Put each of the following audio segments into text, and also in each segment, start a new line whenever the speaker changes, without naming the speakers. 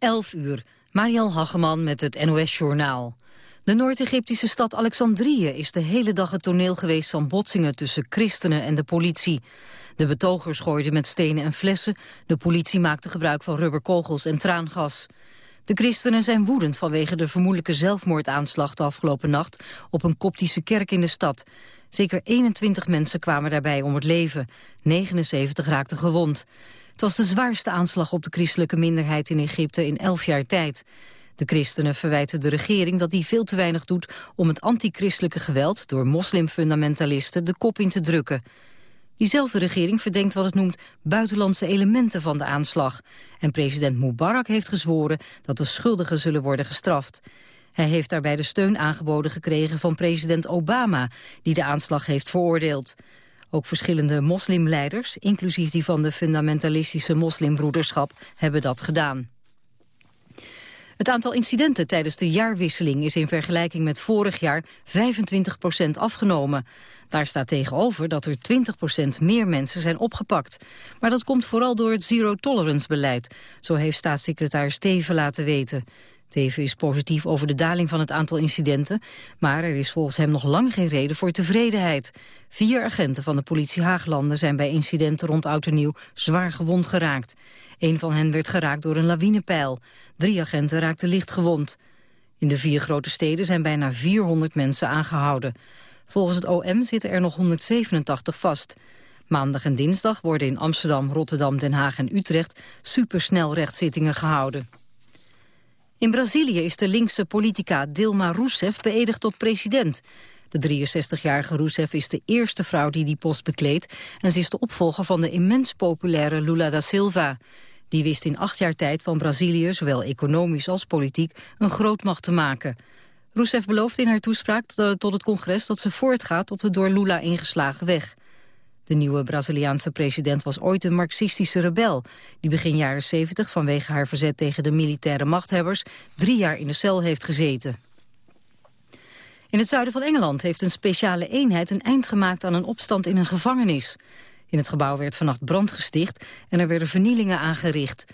11 uur. Mariel Hageman met het NOS-journaal. De Noord-Egyptische stad Alexandrië is de hele dag het toneel geweest van botsingen tussen christenen en de politie. De betogers gooiden met stenen en flessen, de politie maakte gebruik van rubberkogels en traangas. De christenen zijn woedend vanwege de vermoedelijke zelfmoordaanslag de afgelopen nacht op een koptische kerk in de stad. Zeker 21 mensen kwamen daarbij om het leven, 79 raakten gewond. Het was de zwaarste aanslag op de christelijke minderheid in Egypte in elf jaar tijd. De christenen verwijten de regering dat die veel te weinig doet om het antichristelijke geweld door moslimfundamentalisten de kop in te drukken. Diezelfde regering verdenkt wat het noemt buitenlandse elementen van de aanslag. En president Mubarak heeft gezworen dat de schuldigen zullen worden gestraft. Hij heeft daarbij de steun aangeboden gekregen van president Obama, die de aanslag heeft veroordeeld. Ook verschillende moslimleiders, inclusief die van de fundamentalistische moslimbroederschap, hebben dat gedaan. Het aantal incidenten tijdens de jaarwisseling is in vergelijking met vorig jaar 25% afgenomen. Daar staat tegenover dat er 20% meer mensen zijn opgepakt. Maar dat komt vooral door het zero-tolerance-beleid. Zo heeft staatssecretaris Teven laten weten. Teven is positief over de daling van het aantal incidenten... maar er is volgens hem nog lang geen reden voor tevredenheid. Vier agenten van de politie Haaglanden zijn bij incidenten rond Oud zwaar gewond geraakt. Een van hen werd geraakt door een lawinepeil. Drie agenten raakten licht gewond. In de vier grote steden zijn bijna 400 mensen aangehouden. Volgens het OM zitten er nog 187 vast. Maandag en dinsdag worden in Amsterdam, Rotterdam, Den Haag en Utrecht supersnel rechtszittingen gehouden. In Brazilië is de linkse politica Dilma Rousseff beëdigd tot president. De 63-jarige Rousseff is de eerste vrouw die die post bekleedt... en ze is de opvolger van de immens populaire Lula da Silva. Die wist in acht jaar tijd van Brazilië, zowel economisch als politiek... een grootmacht te maken. Rousseff belooft in haar toespraak tot het congres dat ze voortgaat op de door Lula ingeslagen weg. De nieuwe Braziliaanse president was ooit een marxistische rebel... die begin jaren 70 vanwege haar verzet tegen de militaire machthebbers... drie jaar in de cel heeft gezeten. In het zuiden van Engeland heeft een speciale eenheid een eind gemaakt aan een opstand in een gevangenis. In het gebouw werd vannacht brand gesticht en er werden vernielingen aangericht.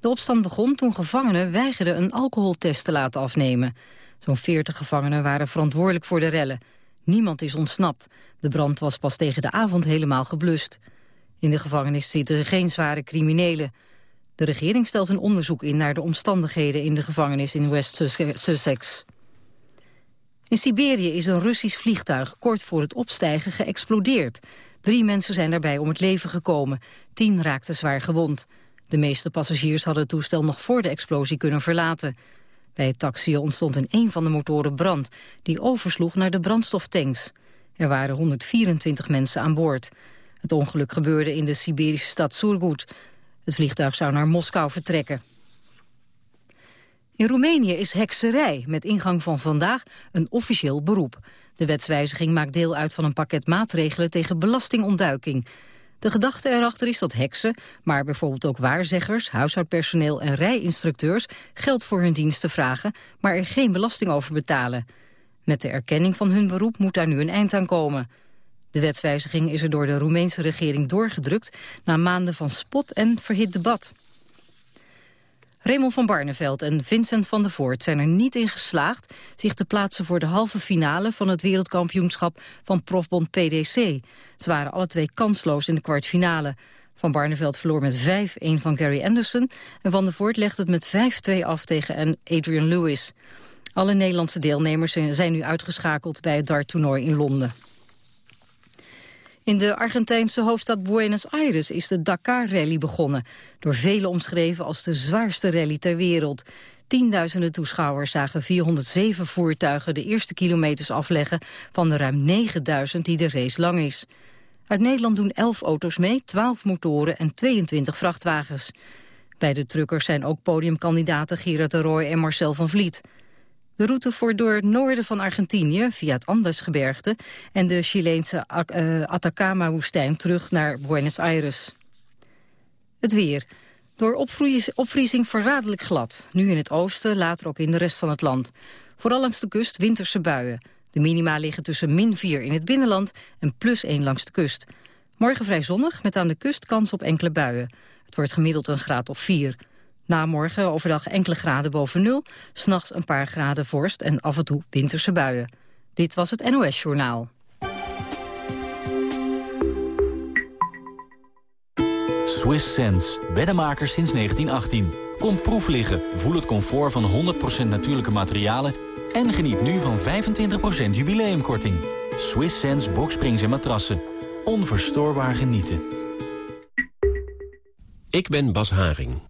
De opstand begon toen gevangenen weigerden een alcoholtest te laten afnemen. Zo'n 40 gevangenen waren verantwoordelijk voor de rellen. Niemand is ontsnapt. De brand was pas tegen de avond helemaal geblust. In de gevangenis zitten geen zware criminelen. De regering stelt een onderzoek in naar de omstandigheden in de gevangenis in West Sussex. In Siberië is een Russisch vliegtuig kort voor het opstijgen geëxplodeerd. Drie mensen zijn daarbij om het leven gekomen. Tien raakten zwaar gewond. De meeste passagiers hadden het toestel nog voor de explosie kunnen verlaten. Bij het taxi ontstond in een van de motoren brand... die oversloeg naar de brandstoftanks. Er waren 124 mensen aan boord. Het ongeluk gebeurde in de Siberische stad Surgut. Het vliegtuig zou naar Moskou vertrekken. In Roemenië is hekserij met ingang van vandaag een officieel beroep. De wetswijziging maakt deel uit van een pakket maatregelen tegen belastingontduiking. De gedachte erachter is dat heksen, maar bijvoorbeeld ook waarzeggers, huishoudpersoneel en rijinstructeurs geld voor hun diensten vragen, maar er geen belasting over betalen. Met de erkenning van hun beroep moet daar nu een eind aan komen. De wetswijziging is er door de Roemeense regering doorgedrukt na maanden van spot en verhit debat. Raymond van Barneveld en Vincent van der Voort zijn er niet in geslaagd zich te plaatsen voor de halve finale van het wereldkampioenschap van profbond PDC. Ze waren alle twee kansloos in de kwartfinale. Van Barneveld verloor met 5-1 van Gary Anderson en Van der Voort legde het met 5-2 af tegen Adrian Lewis. Alle Nederlandse deelnemers zijn nu uitgeschakeld bij het darttoernooi in Londen. In de Argentijnse hoofdstad Buenos Aires is de Dakar-rally begonnen. Door velen omschreven als de zwaarste rally ter wereld. Tienduizenden toeschouwers zagen 407 voertuigen de eerste kilometers afleggen... van de ruim 9000 die de race lang is. Uit Nederland doen 11 auto's mee, 12 motoren en 22 vrachtwagens. Bij de truckers zijn ook podiumkandidaten Gerard de Roy en Marcel van Vliet. De route voert door het noorden van Argentinië via het Andesgebergte... en de Chileense uh, Atacama-woestijn terug naar Buenos Aires. Het weer. Door opvriezing verraderlijk glad. Nu in het oosten, later ook in de rest van het land. Vooral langs de kust winterse buien. De minima liggen tussen min 4 in het binnenland en plus 1 langs de kust. Morgen vrij zonnig, met aan de kust kans op enkele buien. Het wordt gemiddeld een graad of 4. Na morgen overdag enkele graden boven nul, s'nachts een paar graden vorst en af en toe winterse buien. Dit was het NOS Journaal.
Swiss Sense, beddenmakers sinds 1918. Kom proef liggen, voel het comfort van 100% natuurlijke materialen... en geniet nu van 25% jubileumkorting. Swiss Sense boksprings en matrassen. Onverstoorbaar genieten.
Ik ben Bas Haring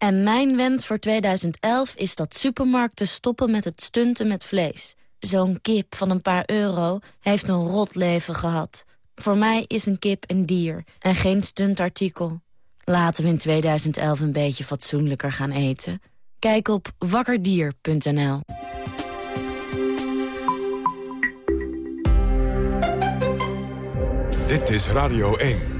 En mijn wens voor 2011 is dat supermarkten stoppen met het stunten met vlees. Zo'n kip van een paar euro heeft een rot leven gehad. Voor mij is een kip een dier en geen stuntartikel. Laten we in 2011 een beetje fatsoenlijker gaan eten. Kijk op wakkerdier.nl.
Dit is Radio 1.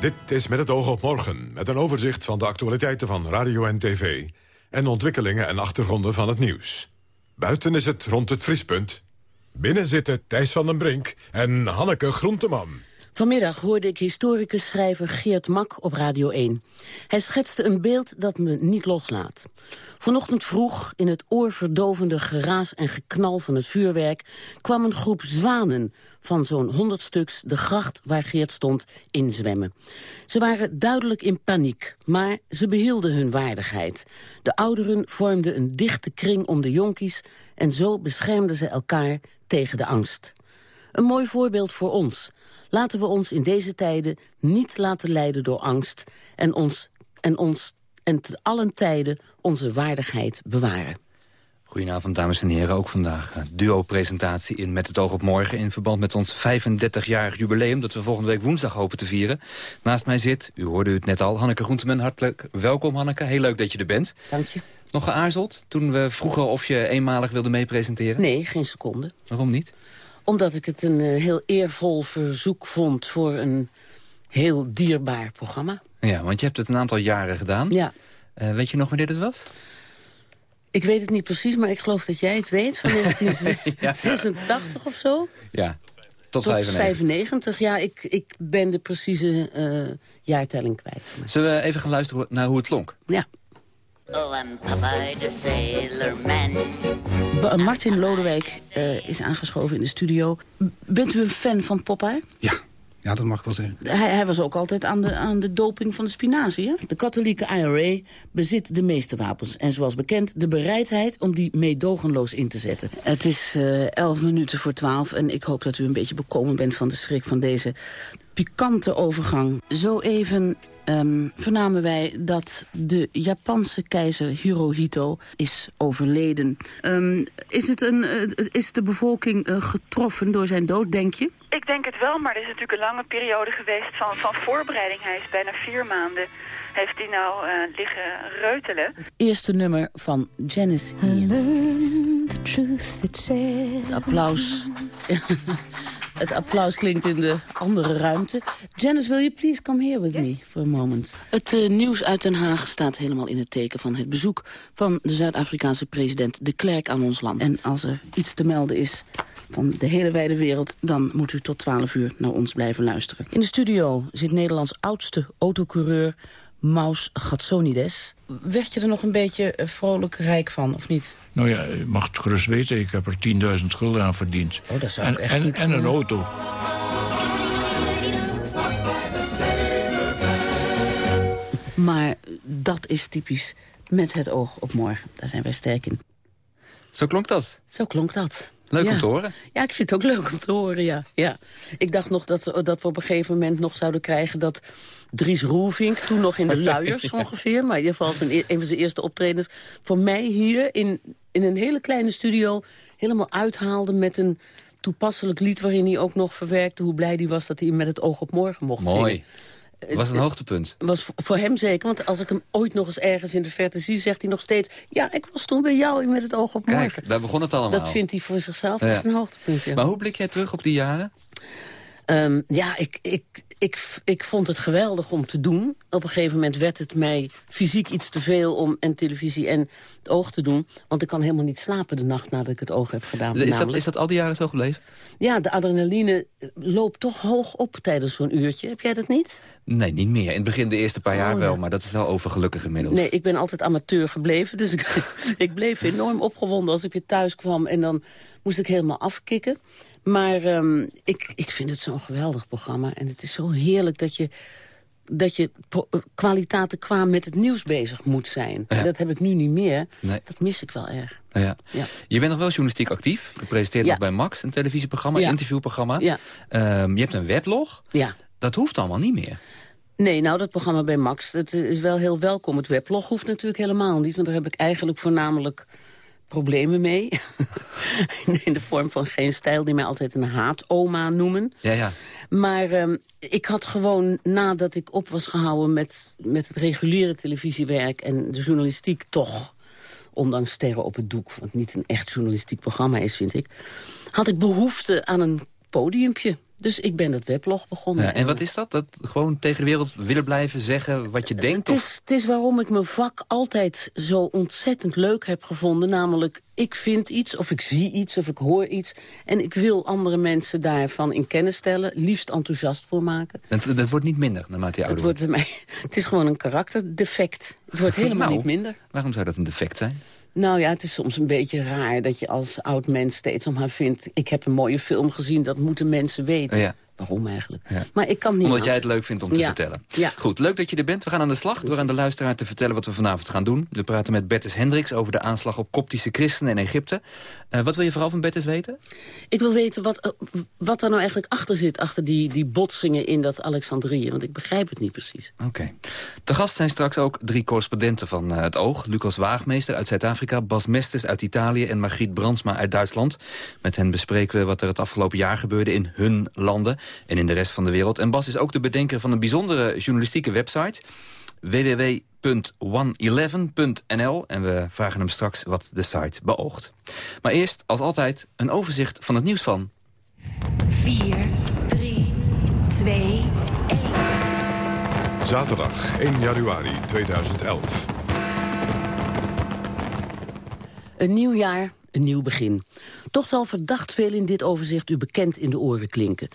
Dit is met het oog op morgen, met een overzicht van de actualiteiten van radio en tv... en ontwikkelingen en achtergronden van het nieuws. Buiten is het rond het vriespunt. Binnen zitten Thijs van den Brink en Hanneke Groenteman.
Vanmiddag hoorde ik historicus schrijver Geert Mak op Radio 1. Hij schetste een beeld dat me niet loslaat. Vanochtend vroeg, in het oorverdovende geraas en geknal van het vuurwerk... kwam een groep zwanen van zo'n honderd stuks de gracht waar Geert stond inzwemmen. Ze waren duidelijk in paniek, maar ze behielden hun waardigheid. De ouderen vormden een dichte kring om de jonkies... en zo beschermden ze elkaar tegen de angst. Een mooi voorbeeld voor ons. Laten we ons in deze tijden niet laten leiden door angst... en ons, en ons en te allen tijden onze waardigheid bewaren.
Goedenavond, dames en heren. Ook vandaag duo-presentatie in Met het oog op morgen... in verband met ons 35-jarig jubileum... dat we volgende week woensdag hopen te vieren. Naast mij zit, u hoorde het net al, Hanneke Groenteman. Hartelijk welkom, Hanneke. Heel leuk dat je er bent.
Dank je.
Nog geaarzeld toen we vroegen of je eenmalig wilde meepresenteren?
Nee, geen seconde.
Waarom niet?
Omdat ik het een uh, heel eervol verzoek vond voor een heel dierbaar programma.
Ja, want je hebt het een aantal jaren gedaan.
Ja.
Uh, weet je nog wanneer dit was?
Ik weet het niet precies, maar ik geloof dat jij het weet. Van 1986 of zo.
Ja, tot,
tot
95.
95. Ja, ik, ik ben de precieze uh, jaartelling kwijt.
Zullen we even gaan luisteren naar hoe het klonk?
Ja.
Oh, Popeye the Sailor Man.
Martin Lodewijk uh, is aangeschoven in de studio. Bent u een fan van Popeye?
Ja, ja, dat mag ik wel zeggen.
Hij, hij, was ook altijd aan de, aan de doping van de spinazie. Hè? De katholieke IRA bezit de meeste wapens. En zoals bekend de bereidheid om die meedogenloos in te zetten. Het is uh, elf minuten voor twaalf en ik hoop dat u een beetje bekomen bent van de schrik van deze pikante overgang. Zo even um, vernamen wij dat de Japanse keizer Hirohito is overleden. Um, is, het een, uh, is de bevolking uh, getroffen door zijn dood, denk je?
Ik denk het wel, maar er is natuurlijk een lange periode geweest van, van voorbereiding. Hij is bijna vier maanden heeft hij nou uh, liggen reutelen.
Het eerste nummer van Janice Het applaus... Het applaus klinkt in de andere ruimte. Janice, will you please come here with yes. me for a moment? Het uh, nieuws uit Den Haag staat helemaal in het teken van het bezoek... van de Zuid-Afrikaanse president de Klerk aan ons land. En als er iets te melden is van de hele wijde wereld... dan moet u tot 12 uur naar ons blijven luisteren. In de studio zit Nederlands oudste autocoureur Maus Gatsonides werd je er nog een beetje eh, vrolijk rijk van, of niet?
Nou ja, je mag het gerust weten. Ik heb er 10.000 gulden aan verdiend.
Oh, dat zou
en,
ik echt
en. En een eh, auto.
Maar dat is typisch met het oog op morgen. Daar zijn wij sterk in.
Zo klonk dat?
Zo klonk dat.
Leuk om te horen.
Ja, ik vind het ook leuk om te horen, ja. ja. Ik dacht nog dat, dat we op een gegeven moment nog zouden krijgen... dat Dries Roelvink, toen nog in de luiers ongeveer... maar in ieder geval zijn, een van zijn eerste optredens... voor mij hier in, in een hele kleine studio helemaal uithaalde... met een toepasselijk lied waarin hij ook nog verwerkte... hoe blij hij was dat hij met het oog op morgen mocht
Mooi.
zingen.
Was een hoogtepunt?
was voor hem zeker, want als ik hem ooit nog eens ergens in de verte zie... zegt hij nog steeds, ja, ik was toen bij jou met het oog op morgen.
Kijk, daar begon het allemaal.
Dat vindt hij voor zichzelf
Ja.
echt een hoogtepunt. Ja.
Maar hoe blik jij terug op die jaren?
Ehm, ja, ik, ik, ik, ik vond het geweldig om te doen. Op een gegeven moment werd het mij fysiek iets te veel om en televisie en het oog te doen. Want ik kan helemaal niet slapen de nacht nadat ik het oog heb gedaan.
Is dat, is dat al die jaren zo gebleven?
Ja, de adrenaline loopt toch hoog op tijdens zo'n uurtje. Heb jij dat niet?
Nee, niet meer. In het begin de eerste paar jaar
Oh,
wel,
ja.
maar dat is wel overgelukkig inmiddels.
Nee, ik ben altijd amateur gebleven. Dus ik, ik bleef enorm opgewonden als ik weer thuis kwam. En dan moest ik helemaal afkicken. Maar ehm, ik, ik vind het zo'n geweldig programma. En het is zo heerlijk dat je, dat je eh, kwaliteiten qua met het nieuws bezig moet zijn.
Ja.
Dat heb ik nu niet meer.
Nee.
Dat mis ik wel erg.
Ja.
Ja.
Je bent nog wel journalistiek actief. Je presenteert nog bij Max, een televisieprogramma,
Ja.
interviewprogramma.
Ja.
Ehm, je hebt een weblog.
Ja.
Dat hoeft allemaal niet meer.
Nee, nou, dat programma bij Max, dat is wel heel welkom. Het weblog hoeft natuurlijk helemaal niet, want daar heb ik eigenlijk voornamelijk problemen mee. In de vorm van geen stijl, die mij altijd een haatoma noemen.
Ja, ja.
Maar ehm, ik had gewoon, nadat ik op was gehouden met, met het reguliere televisiewerk... en de journalistiek toch, ondanks sterren op het doek... wat niet een echt journalistiek programma is, vind ik... had ik behoefte aan een podiumpje. Dus ik ben het weblog begonnen.
Ja, en wat is dat? Dat gewoon tegen de wereld willen blijven zeggen wat je denkt?
Het is, het is waarom ik mijn vak altijd zo ontzettend leuk heb gevonden. Namelijk, ik vind iets, of ik zie iets, of ik hoor iets... en ik wil andere mensen daarvan in kennis stellen. Liefst enthousiast voor maken.
Het, dat wordt niet minder naarmate je ouder
wordt bij mij, het is gewoon een karakterdefect. Het wordt helemaal
Nou,
niet minder.
Waarom zou dat een defect zijn?
Nou ja, het is soms een beetje raar dat je als oud mens steeds om haar vindt... ik heb een mooie film gezien, dat moeten mensen weten.
Ja.
Waarom eigenlijk?
Ja.
Maar ik kan niet
Omdat jij het leuk vindt om te
Ja.
vertellen.
Ja.
Goed, leuk dat je er bent. We gaan aan de slag door aan de luisteraar te vertellen wat we vanavond gaan doen. We praten met Bertus Hendricks over de aanslag op koptische christenen in Egypte. Eh, wat wil je vooral van Bertus weten?
Ik wil weten wat, eh, wat er nou eigenlijk achter zit... achter die, die botsingen in dat Alexandrië. Want ik begrijp het niet precies.
Oké. Te gast zijn straks ook drie correspondenten van eh, het Oog. Lucas Waagmeester uit Zuid-Afrika, Bas Mesters uit Italië... en Margriet Brandsma uit Duitsland. Met hen bespreken we wat er het afgelopen jaar gebeurde in hun landen... en in de rest van de wereld. En Bas is ook de bedenker van een bijzondere journalistieke website... www.one11.nl en we vragen hem straks wat de site beoogt. Maar eerst, als altijd, een overzicht van het nieuws van...
4, 3, 2,
Zaterdag 1 januari 2011.
Een nieuw jaar, een nieuw begin. Toch zal verdacht veel in dit overzicht u bekend in de oren klinken.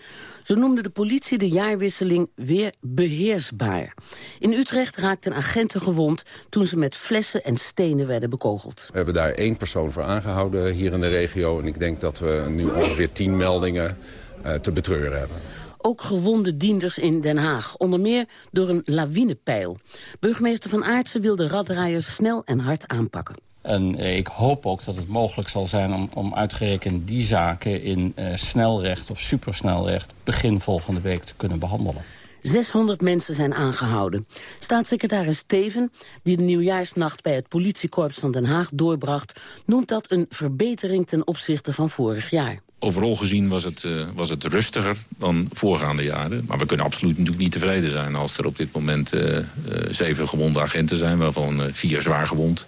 Zo noemde de politie de jaarwisseling weer beheersbaar. In Utrecht raakten agenten gewond toen ze met flessen en stenen werden bekogeld.
We hebben daar één persoon voor aangehouden hier in de regio. En ik denk dat we nu ongeveer tien meldingen eh, te betreuren hebben.
Ook gewonde dienders in Den Haag, onder meer door een lawinepeil. Burgemeester Van Aartsen wil de raddraaiers snel en hard aanpakken.
En eh, ik hoop ook dat het mogelijk zal zijn om, om uitgerekend die zaken in eh, snelrecht of supersnelrecht begin volgende week te kunnen behandelen.
600 mensen zijn aangehouden. Staatssecretaris Steven, die de nieuwjaarsnacht bij het politiekorps van Den Haag doorbracht, noemt dat een verbetering ten opzichte van vorig jaar.
Overal gezien was het, eh, was het rustiger dan voorgaande jaren. Maar we kunnen absoluut natuurlijk niet tevreden zijn als er op dit moment zeven gewonde agenten zijn, waarvan vier zwaar gewond.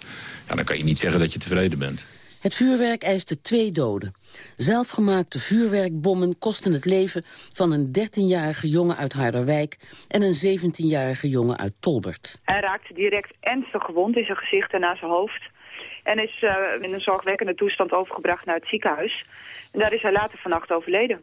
Ja, dan kan je niet zeggen dat je tevreden bent.
Het vuurwerk eiste twee doden. Zelfgemaakte vuurwerkbommen kosten het leven van een 13-jarige jongen uit Harderwijk en een 17-jarige jongen uit Tolbert.
Hij raakte direct ernstig gewond in zijn gezicht en aan zijn hoofd. En is eh, in een zorgwekkende toestand overgebracht naar het ziekenhuis. En daar is hij later vannacht overleden.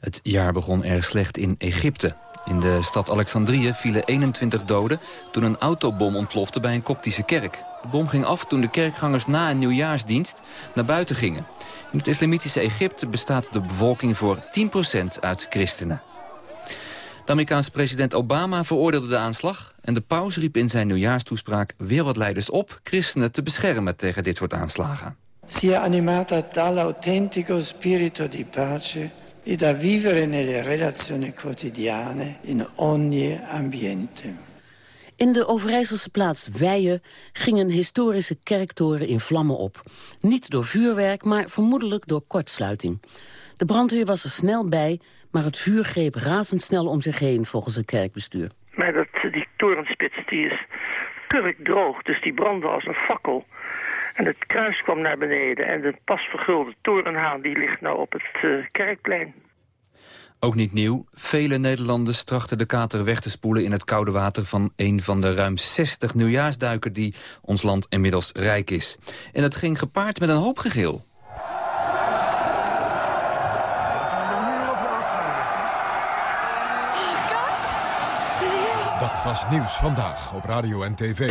Het jaar begon erg slecht in Egypte. In de stad Alexandrië vielen 21 doden toen een autobom ontplofte bij een koptische kerk. De bom ging af toen de kerkgangers na een nieuwjaarsdienst naar buiten gingen. In het islamitische Egypte bestaat de bevolking voor 10% uit christenen. De Amerikaanse president Obama veroordeelde de aanslag... en de paus riep in zijn nieuwjaarstoespraak wereldleiders op... christenen te beschermen tegen dit soort aanslagen.
Sia animata dall'autentico spirito di pace e da vivere nelle relazioni quotidiane in ogni ambiente.
In de Overijsselse plaats Weijen ging een historische kerktoren in vlammen op. Niet door vuurwerk, maar vermoedelijk door kortsluiting. De brandweer was er snel bij, maar het vuur greep razendsnel om zich heen volgens het kerkbestuur.
Maar dat, die torenspits die is kurkdroog, dus die brandde als een fakkel. En het kruis kwam naar beneden en de pas vergulde torenhaan die ligt nou op het uh, kerkplein.
Ook niet nieuw. Vele Nederlanders trachten de kater weg te spoelen in het koude water van een van de ruim 60 nieuwjaarsduiken die ons land inmiddels rijk is. En dat ging gepaard met een hoop gegil.
Dat was nieuws vandaag op Radio en TV.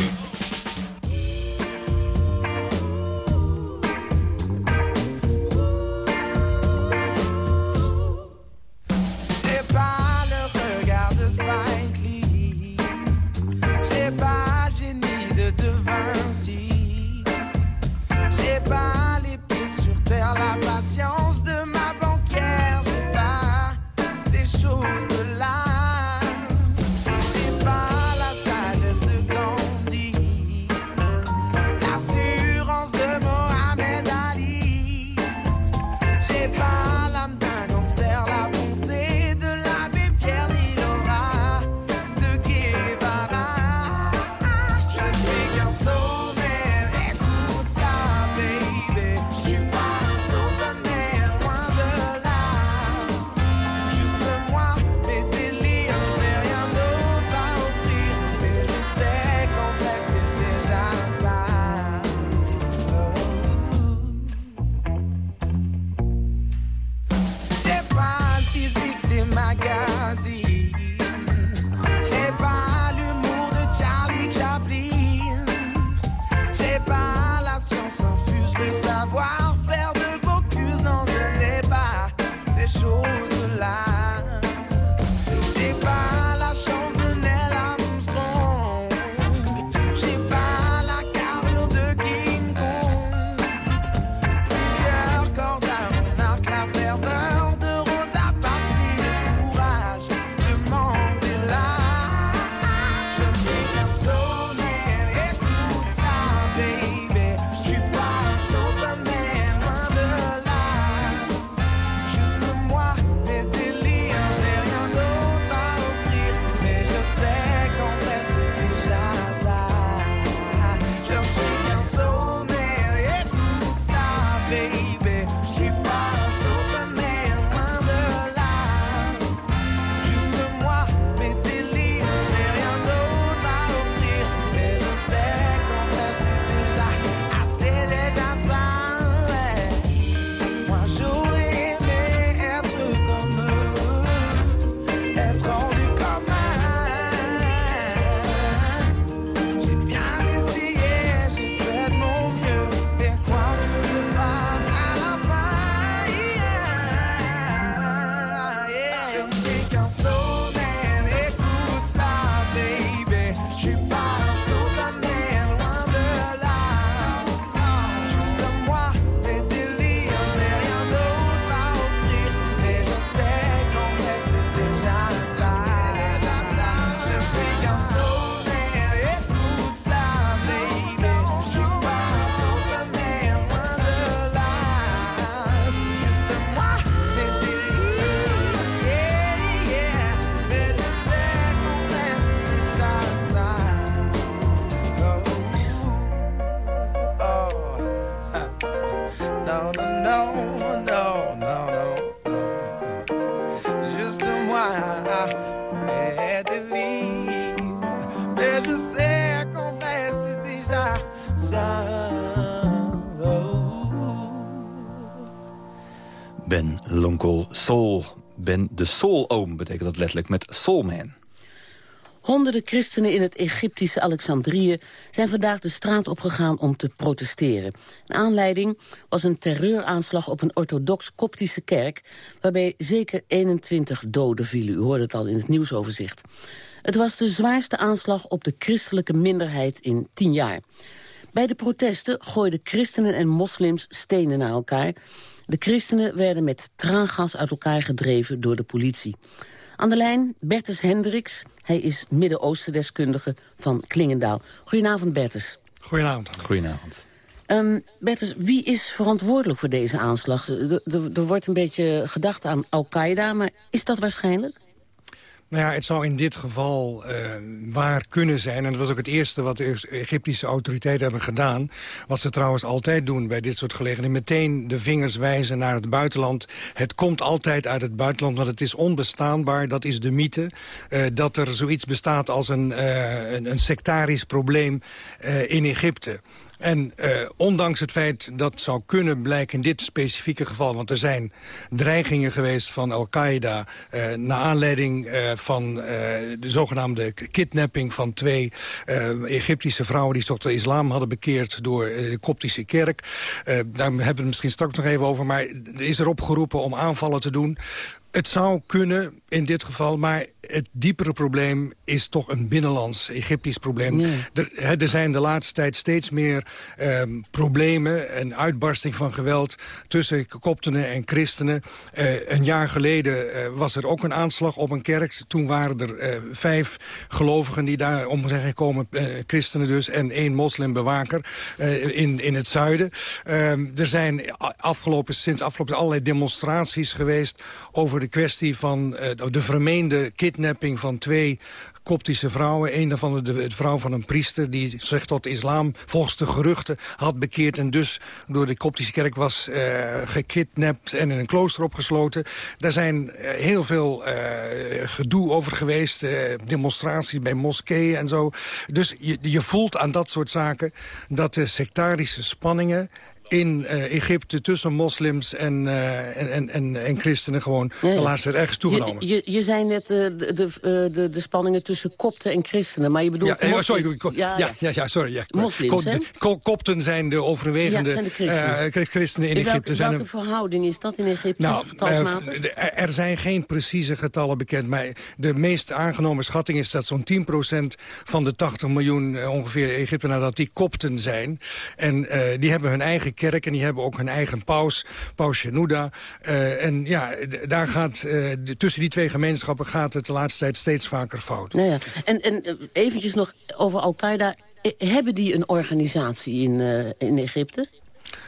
De Soul Oom betekent dat letterlijk met Soulman.
Honderden christenen in het Egyptische Alexandrië zijn vandaag de straat opgegaan om te protesteren. Een aanleiding was een terreuraanslag op een orthodox-koptische kerk... waarbij zeker 21 doden vielen. U hoorde het al in het nieuwsoverzicht. Het was de zwaarste aanslag op de christelijke minderheid in tien jaar. Bij de protesten gooiden christenen en moslims stenen naar elkaar. De christenen werden met traangas uit elkaar gedreven door de politie. Aan de lijn Bertus Hendricks. Hij is Midden-Oosten-deskundige van Klingendaal. Goedenavond, Bertus.
Goedenavond.
Goedenavond.
Um, Bertus, wie is verantwoordelijk voor deze aanslag? Er wordt een beetje gedacht aan Al-Qaeda, maar is dat waarschijnlijk?
Nou ja, het zou in dit geval uh, waar kunnen zijn. En dat was ook het eerste wat de Egyptische autoriteiten hebben gedaan. Wat ze trouwens altijd doen bij dit soort gelegenheden. Meteen de vingers wijzen naar het buitenland. Het komt altijd uit het buitenland, want het is onbestaanbaar. Dat is de mythe. Uh, dat er zoiets bestaat als een, uh, een, een sectarisch probleem in Egypte. En uh, ondanks het feit dat zou kunnen blijken in dit specifieke geval... want er zijn dreigingen geweest van Al-Qaeda... Uh, naar aanleiding uh, van de zogenaamde kidnapping van twee Egyptische vrouwen... die zich tot de islam hadden bekeerd door de koptische kerk. daar hebben we het misschien straks nog even over. Maar er is erop geroepen om aanvallen te doen. Het zou kunnen in dit geval, maar het diepere probleem is toch een binnenlands Egyptisch probleem. Er, er, zijn de laatste tijd steeds meer um, problemen en uitbarsting van geweld tussen koptenen en christenen. Uh, een jaar geleden uh, was er ook een aanslag op een kerk. Toen waren er uh, vijf gelovigen die daar om zijn gekomen, christenen dus, en één moslimbewaker in, in het zuiden. Ehm, er zijn afgelopen, sinds afgelopen allerlei demonstraties geweest over de kwestie van de vermeende kidnapping van twee koptische vrouwen. Een daarvan de, de vrouw van een priester die zich tot islam volgens de geruchten had bekeerd... en dus door de koptische kerk was uh, gekidnapt en in een klooster opgesloten. Daar zijn uh, heel veel gedoe over geweest, demonstraties bij moskeeën en zo. Dus je, je voelt aan dat soort zaken dat de sectarische spanningen in uh, Egypte tussen moslims en, uh, en, en, en, christenen gewoon de laatste tijd ergens toegenomen.
Je, je, je zei net uh, de, de, de, de spanningen tussen kopten en christenen, maar je bedoelt...
Ja, sorry, ja, ja, ja, sorry. Ja.
Moslims,
Ko, kopten zijn de overwegende
christenen.
in, Egypte.
Welke, verhouding is dat in Egypte, nou,
er zijn geen precieze getallen bekend, maar de meest aangenomen schatting is dat zo'n 10% van de 80 miljoen ongeveer Egyptenaren dat die kopten zijn. En die hebben hun eigen kerk en die hebben ook hun eigen paus, paus Shenouda. Uh, en ja, daar gaat, uh, tussen die twee gemeenschappen gaat het de laatste tijd steeds vaker fout.
Nou ja. En, en eventjes nog over Al-Qaeda. Hebben die een organisatie in, in Egypte?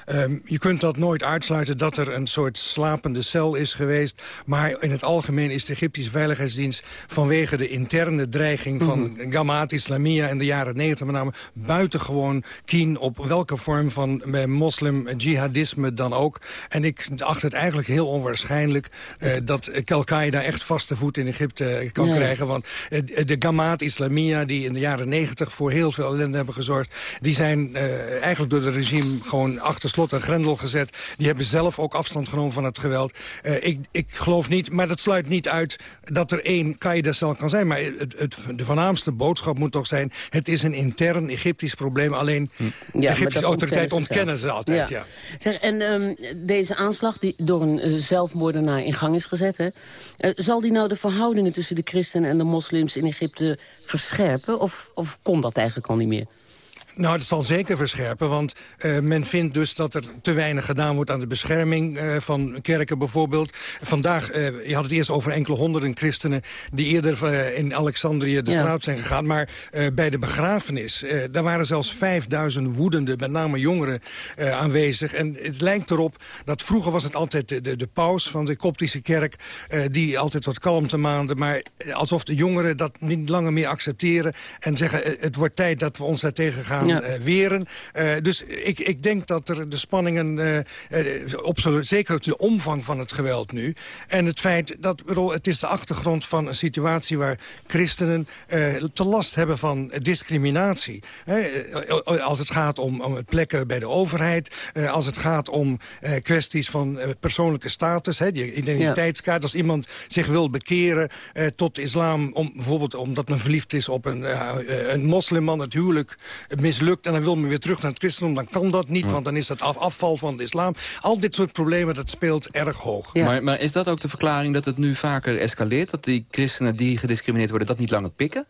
Um, je kunt dat nooit uitsluiten dat er een soort slapende cel is geweest. Maar in het algemeen is de Egyptische Veiligheidsdienst... vanwege de interne dreiging van mm -hmm. Gamaat Islamia in de jaren 90 met name... buitengewoon keen op welke vorm van eh, moslim-jihadisme dan ook. En ik acht het eigenlijk heel onwaarschijnlijk... Uh, dat Al-Qaeda echt vaste voet in Egypte kan nee. krijgen. Want uh, de Gamaat Islamia, die in de jaren 90 voor heel veel ellende hebben gezorgd... die zijn uh, eigenlijk door het regime gewoon achter slot en grendel gezet. Die hebben zelf ook afstand genomen van het geweld. Uh, ik, ik geloof niet, maar dat sluit niet uit dat er één Qaeda-cel kan zijn. Maar het, het, de voornaamste boodschap moet toch zijn... het is een intern Egyptisch probleem. Alleen hm. ja, de Egyptische autoriteiten ontkennen ze, altijd. Ja.
ja. Zeg, en um, deze aanslag die door een uh, zelfmoordenaar in gang is gezet... Hè, uh, zal die nou de verhoudingen tussen de christenen en de moslims in Egypte verscherpen? Of, of kon dat eigenlijk al niet meer?
Nou, het zal zeker verscherpen, want uh, men vindt dus dat er te weinig gedaan wordt aan de bescherming uh, van kerken bijvoorbeeld. Vandaag, uh, je had het eerst over enkele honderden christenen die eerder in Alexandrië de ja. straat zijn gegaan. Maar bij de begrafenis, daar waren zelfs 5000 woedende, met name jongeren, aanwezig. En het lijkt erop dat vroeger was het altijd de, de, de paus van de koptische kerk die altijd wat kalmte maande. Maar alsof de jongeren dat niet langer meer accepteren en zeggen het wordt tijd dat we ons daar tegen gaan gaan weren. dus ik, ik denk dat er de spanningen op zullen... zeker de omvang van het geweld nu... en het feit dat het is de achtergrond van een situatie... waar christenen te last hebben van discriminatie. als het gaat om, om plekken bij de overheid... als het gaat om kwesties van persoonlijke status... Hè, je identiteitskaart, als iemand zich wil bekeren tot islam... Om, bijvoorbeeld omdat men verliefd is op een, een moslimman... het huwelijk mislukt en dan wil men weer terug naar het christendom... dan kan dat niet, want dan is dat afval van de islam. Al dit soort problemen, dat speelt erg hoog.
Maar, maar is dat ook de verklaring dat het nu vaker escaleert? Dat die christenen die gediscrimineerd worden dat niet langer pikken?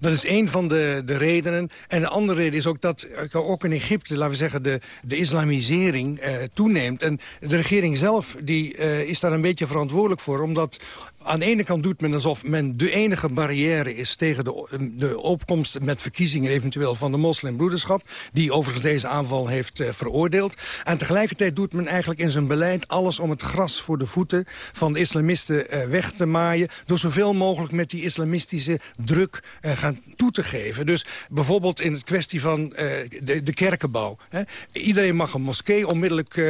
Dat is een van de, de redenen. En de andere reden is ook dat ook in Egypte, laten we zeggen, de, de islamisering eh, toeneemt. En de regering zelf die, eh, is daar een beetje verantwoordelijk voor. Omdat aan de ene kant doet men alsof men de enige barrière is... tegen de, de opkomst met verkiezingen eventueel van de moslimbroederschap... die overigens deze aanval heeft uh, veroordeeld. En tegelijkertijd doet men eigenlijk in zijn beleid alles om het gras voor de voeten... van de islamisten uh, weg te maaien... door zoveel mogelijk met die islamistische druk uh, gaan toe te geven. Dus bijvoorbeeld in het kwestie van de, de, kerkenbouw. Hè. Iedereen mag een moskee onmiddellijk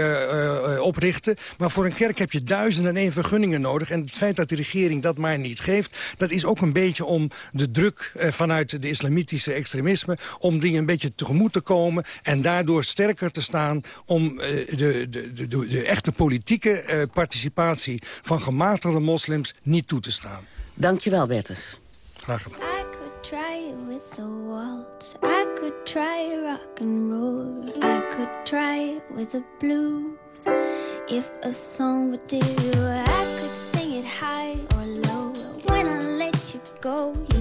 oprichten... maar voor een kerk heb je duizenden en één vergunningen nodig... en het feit dat die regering dat maar niet geeft... dat is ook een beetje om de druk eh, vanuit de islamitische extremisme... om die een beetje tegemoet te komen en daardoor sterker te staan... om eh, de, de, de, de, echte politieke eh, participatie van gematigde moslims niet toe te staan.
Dankjewel, Bertus.
Graag gedaan.
Try it with a waltz. I could try rock and roll. I could try it with the blues. If a song would do, I could sing it high or low. When I let you go, you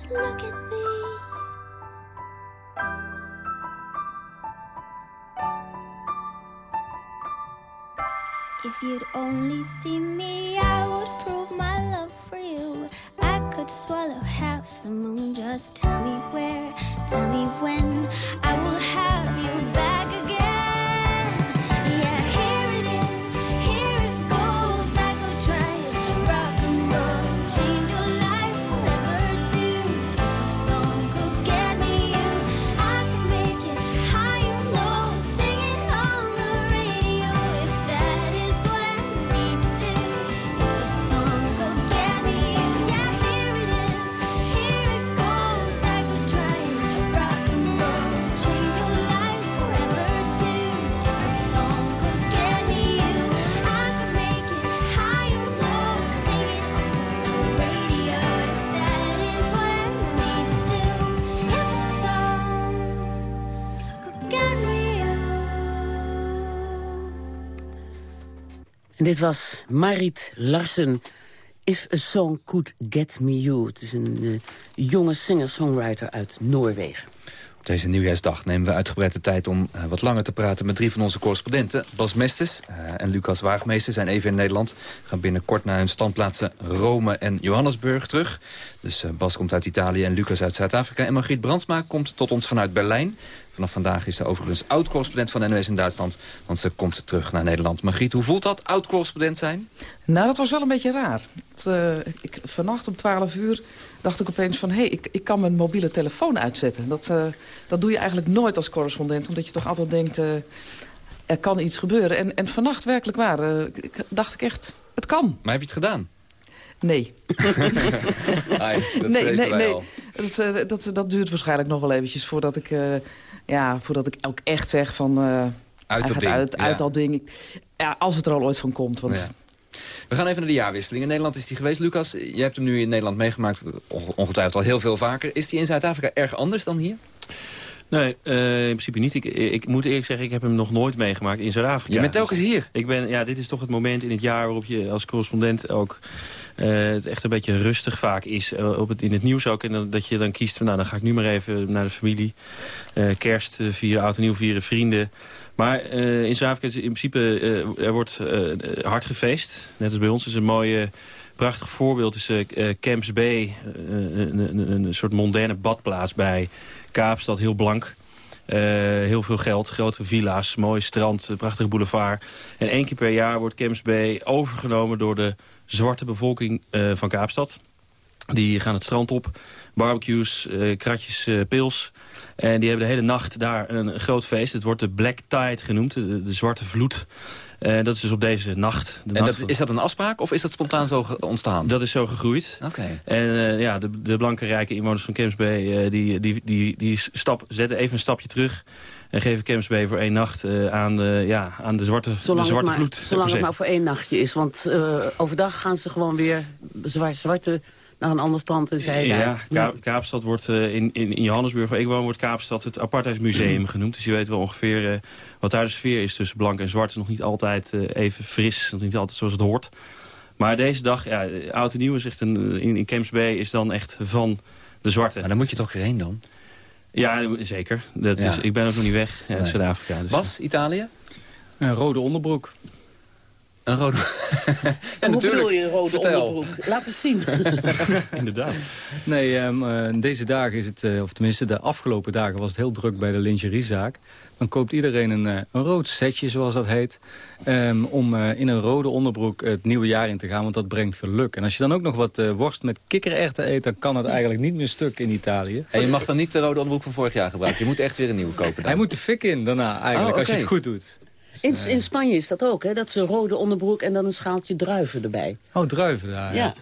Just look at me. If you'd only see me, I would prove my love for you. I could swallow half the moon. Just tell me where, tell me when. I
En dit was Marit Larsen. If a Song Could Get Me You. Het is een uh, jonge singer-songwriter uit Noorwegen.
Op deze nieuwjaarsdag nemen we uitgebreid de tijd om uh, wat langer te praten met drie van onze correspondenten. Bas Mestes uh, en Lucas Waagmeester zijn even in Nederland. Gaan binnenkort naar hun standplaatsen Rome en Johannesburg terug. Dus Bas komt uit Italië en Lucas uit Zuid-Afrika. En Margriet Brandsma komt tot ons vanuit Berlijn. Vanaf vandaag is ze overigens oud-correspondent van NOS in Duitsland. Want ze komt terug naar Nederland. Margriet, hoe voelt dat, oud-correspondent zijn?
Nou, dat was wel een beetje raar. Het, uh, ik, vannacht om 12 uur dacht ik opeens van... hé, hey, ik, ik kan mijn mobiele telefoon uitzetten. Dat, uh, dat doe je eigenlijk nooit als correspondent. Omdat je toch altijd denkt, uh, er kan iets gebeuren. En, en vannacht werkelijk waar, ik, dacht ik echt, het kan.
Maar heb je het gedaan?
Nee.
Ai, dat
nee, nee, nee. Dat, dat, dat duurt waarschijnlijk nog wel eventjes voordat ik, uh, ja, voordat ik ook echt zeg van... Uh,
uit dat ding.
Uit,
ja.
dat ding. Ja, als het er al ooit van komt. Want...
Ja. We gaan even naar de jaarwisseling. In Nederland is die geweest. Lucas, je hebt hem nu in Nederland meegemaakt. Ongetwijfeld al heel veel vaker. Is die in Zuid-Afrika erg anders dan hier?
Nee, uh, in principe niet. Ik, ik moet eerlijk zeggen, ik heb hem nog nooit meegemaakt in Zuid-Afrika.
Je bent telkens hier?
Ik ben, ja, dit is toch het moment in het jaar waarop je als correspondent ook... Uh, het echt een beetje rustig vaak is. Uh, op het, in het nieuws ook. En dat je dan kiest van, nou, dan ga ik nu maar even naar de familie. kerst vieren, oud en nieuw vieren, vrienden. Maar in Zuid-Afrika is in principe, er wordt hard gefeest. Net als bij ons is een mooie prachtig voorbeeld is Camps Bay. Een, een, soort moderne badplaats bij Kaapstad, heel blank. Heel veel geld, grote villa's, mooi strand, prachtige boulevard. En één keer per jaar wordt Camps Bay overgenomen door de zwarte bevolking van Kaapstad. Die gaan het strand op, barbecues, kratjes pils. En die hebben de hele nacht daar een groot feest. Het wordt de Black Tide genoemd, de, de zwarte vloed. Uh, dat is dus op deze nacht. De
en
nacht
dat, is dat een afspraak of is dat spontaan zo ontstaan?
Dat is zo gegroeid.
Oké. Okay.
En uh, ja, de, de blanke rijke inwoners van Camps Bay... Uh, die, die, die, die stap, zetten even een stapje terug... en geven Camps Bay voor één nacht aan, de, ja, aan de zwarte,
zolang
de zwarte
maar,
vloed.
Zolang het maar voor één nachtje is. Want overdag gaan ze gewoon weer zwart, zwarte naar een ander strand en zij
ja, Ka Kaapstad wordt uh, in, in, in Johannesburg, waar ik woon, wordt Kaapstad het apartheidsmuseum genoemd. Dus je weet wel ongeveer uh, wat daar de sfeer is tussen blank en zwart. is nog niet altijd uh, even fris, nog niet altijd zoals het hoort. Maar deze dag, ja, oud en nieuw is echt een, in, in Camps Bay is dan echt van de zwarte.
Maar dan moet je toch erheen dan?
Ja, zeker. Dat ja. is, ik ben ook nog niet weg uit nee. Zuid-Afrika. Dus
Bas, Italië?
Een rode onderbroek.
Een rode...
ja, Hoe natuurlijk. bedoel je een rode
Vertel.
onderbroek? Laat eens zien.
Inderdaad.
Nee, um, uh, deze dagen is het, uh, of tenminste de afgelopen dagen was het heel druk bij de lingeriezaak. Dan koopt iedereen een, uh, een rood setje, zoals dat heet. Um, om in een rode onderbroek het nieuwe jaar in te gaan, want dat brengt geluk. En als je dan ook nog wat worst met kikkererwten eet, dan kan het eigenlijk niet meer stuk in Italië.
En je mag dan niet de rode onderbroek van vorig jaar gebruiken. Je moet echt weer een nieuwe kopen dan.
Hij moet de fik in daarna, eigenlijk,
oh, okay.
als je het goed doet.
In, in Spanje is dat ook, hè? Dat ze een rode onderbroek en dan een schaaltje druiven erbij.
Oh, druiven daar.
Ja.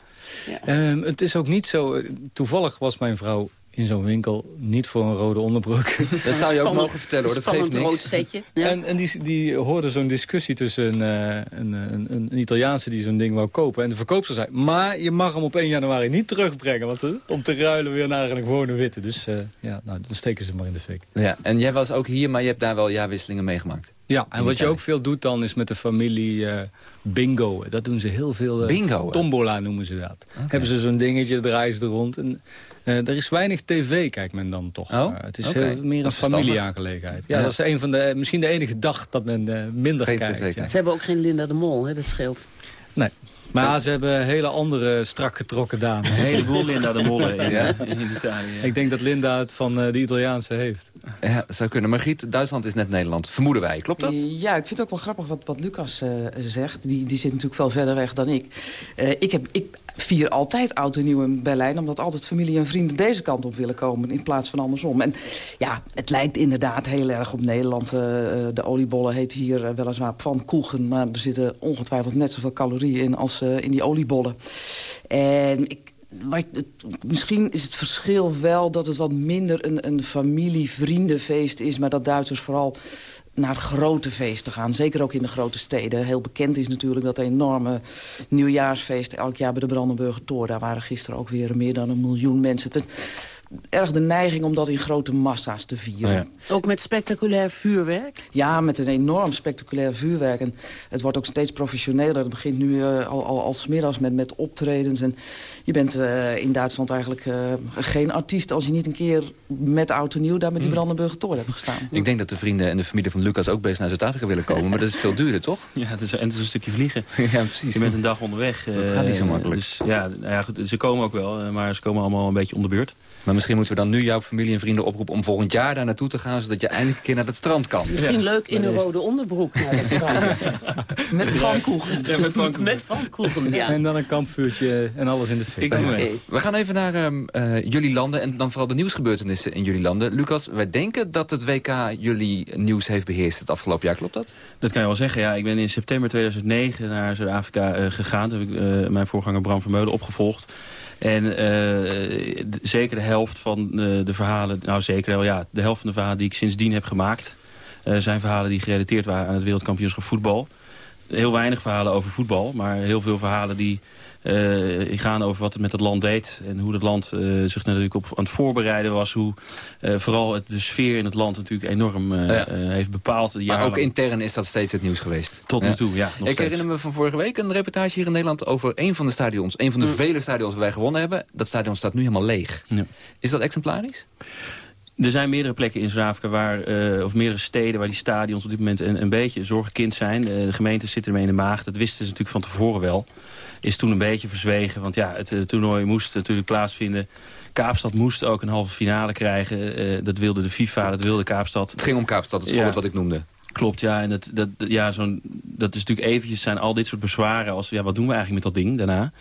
ja. Um, het is ook niet zo... Toevallig was mijn vrouw in zo'n winkel niet voor een rode onderbroek.
Dat zou je ook mogen vertellen, hoor. Dat geeft niks.
rood setje. Ja.
En, en die, die hoorde zo'n discussie tussen een, een, een, een Italiaanse die zo'n ding wou kopen. En de verkoopster zei, maar je mag hem op 1 januari niet terugbrengen. Want de, om te ruilen weer naar een gewone witte. Dus uh, ja, nou, dan steken ze maar in de fik.
Ja, en jij was ook hier, maar je hebt daar wel jaarwisselingen meegemaakt.
Ja, en wat je ook veel doet dan is met de familie uh, bingo. Dat doen ze heel veel. Uh,
bingo?
Tombola noemen ze dat. Okay. Hebben ze zo'n dingetje, draaien ze er rond. En, er is weinig tv, kijkt men dan toch.
Oh?
het is
okay.
heel, meer een familieaangelegenheid. Ja, ja, dat is een van de, misschien de enige dag dat men minder
geen
kijkt.
Ze hebben ook geen Linda de Mol, hè? dat scheelt.
Nee. Maar ja, ze hebben hele andere strak getrokken dames.
Een heleboel Linda de Molle in, ja? in Italië.
Ik denk dat Linda het van uh, de Italiaanse heeft.
Ja, zou kunnen. Margriet, Duitsland is net Nederland. Vermoeden wij, klopt dat?
Ja, ik vind het ook wel grappig wat, wat Lucas uh, zegt. Die, die zit natuurlijk veel verder weg dan ik. Uh, ik, heb, ik vier altijd oud en nieuw in Berlijn... omdat altijd familie en vrienden deze kant op willen komen... in plaats van andersom. En ja, het lijkt inderdaad heel erg op Nederland. de oliebollen heet hier weliswaar pannenkoegen... maar er zitten ongetwijfeld net zoveel calorieën in als in die oliebollen. En ik, maar misschien is het verschil wel dat het wat minder een, een familie-vriendenfeest is... maar dat Duitsers vooral naar grote feesten gaan. Zeker ook in de grote steden. Heel bekend is natuurlijk dat enorme nieuwjaarsfeest... elk jaar bij de Brandenburger Tor. Daar waren gisteren ook weer meer dan een miljoen mensen. Erg de neiging om dat in grote massa's te vieren.
Ook met spectaculair vuurwerk?
Ja, met een enorm spectaculair vuurwerk. En het wordt ook steeds professioneler. Het begint nu uh, al, al, al smiddags met, met optredens. En je bent uh, in Duitsland eigenlijk uh, geen artiest... als je niet een keer met oud en nieuw daar met die hmm. Brandenburger Toren hebt gestaan.
Ik denk dat de vrienden en de familie van Lucas ook best naar Zuid-Afrika willen komen. maar dat is veel duurder, toch?
Ja, het is, en het is een stukje vliegen.
ja, precies.
Je bent een dag onderweg.
Dat gaat niet zo makkelijk.
Dus, ja, nou ja goed, ze komen ook wel, maar ze komen allemaal een beetje om de beurt.
Maar misschien moeten we dan nu jouw familie en vrienden oproepen... om volgend jaar daar naartoe te gaan, zodat je eindelijk een keer naar het strand kan.
Misschien leuk in een rode onderbroek naar het strand.
met pannenkoeken.
Ja, met pannenkoeken.
Met pannenkoeken, ja.
En dan een kampvuurtje en alles in de fik.
We gaan even naar uh, jullie landen en dan vooral de nieuwsgebeurtenissen in jullie landen. Lucas, wij denken dat het WK jullie nieuws heeft beheerst het afgelopen jaar. Klopt dat?
Dat kan je wel zeggen, ja. Ik ben in september 2009 naar Zuid-Afrika uh, gegaan. Daar heb ik uh, mijn voorganger Bram Vermeulen opgevolgd. En uh, zeker de helft van de, de verhalen, nou zeker wel, ja, de helft van de verhalen die ik sindsdien heb gemaakt, uh, zijn verhalen die gerelateerd waren aan het wereldkampioenschap voetbal. Heel weinig verhalen over voetbal, maar heel veel verhalen die gaan over wat het met het land deed. En hoe het land uh, zich natuurlijk op aan het voorbereiden was. Hoe uh, vooral het, de sfeer in het land natuurlijk enorm ja. heeft bepaald.
Maar ook intern is dat steeds het nieuws geweest.
Tot nu toe, ja. Nog
Ik
steeds.
herinner me van vorige week een reportage hier in Nederland... over een van de stadions, een van de mm. vele stadions waar wij gewonnen hebben. Dat stadion staat nu helemaal leeg. Ja. Is dat exemplarisch?
Er zijn meerdere plekken in Zuid-Afrika, waar, uh, of meerdere steden... waar die stadions op dit moment een, een beetje zorgkind zijn. Uh, de gemeente zit ermee in de maag. Dat wisten ze natuurlijk van tevoren wel. Is toen een beetje verzwegen, want ja, het, het toernooi moest natuurlijk plaatsvinden. Kaapstad moest ook een halve finale krijgen. Uh, dat wilde de FIFA, dat wilde Kaapstad.
Het ging om Kaapstad, het voorbeeld ja. wat ik noemde.
Klopt, ja. En dat, dat, ja, zo'n dat is natuurlijk eventjes zijn al dit soort bezwaren. Als, ja, wat doen we eigenlijk met dat ding daarna?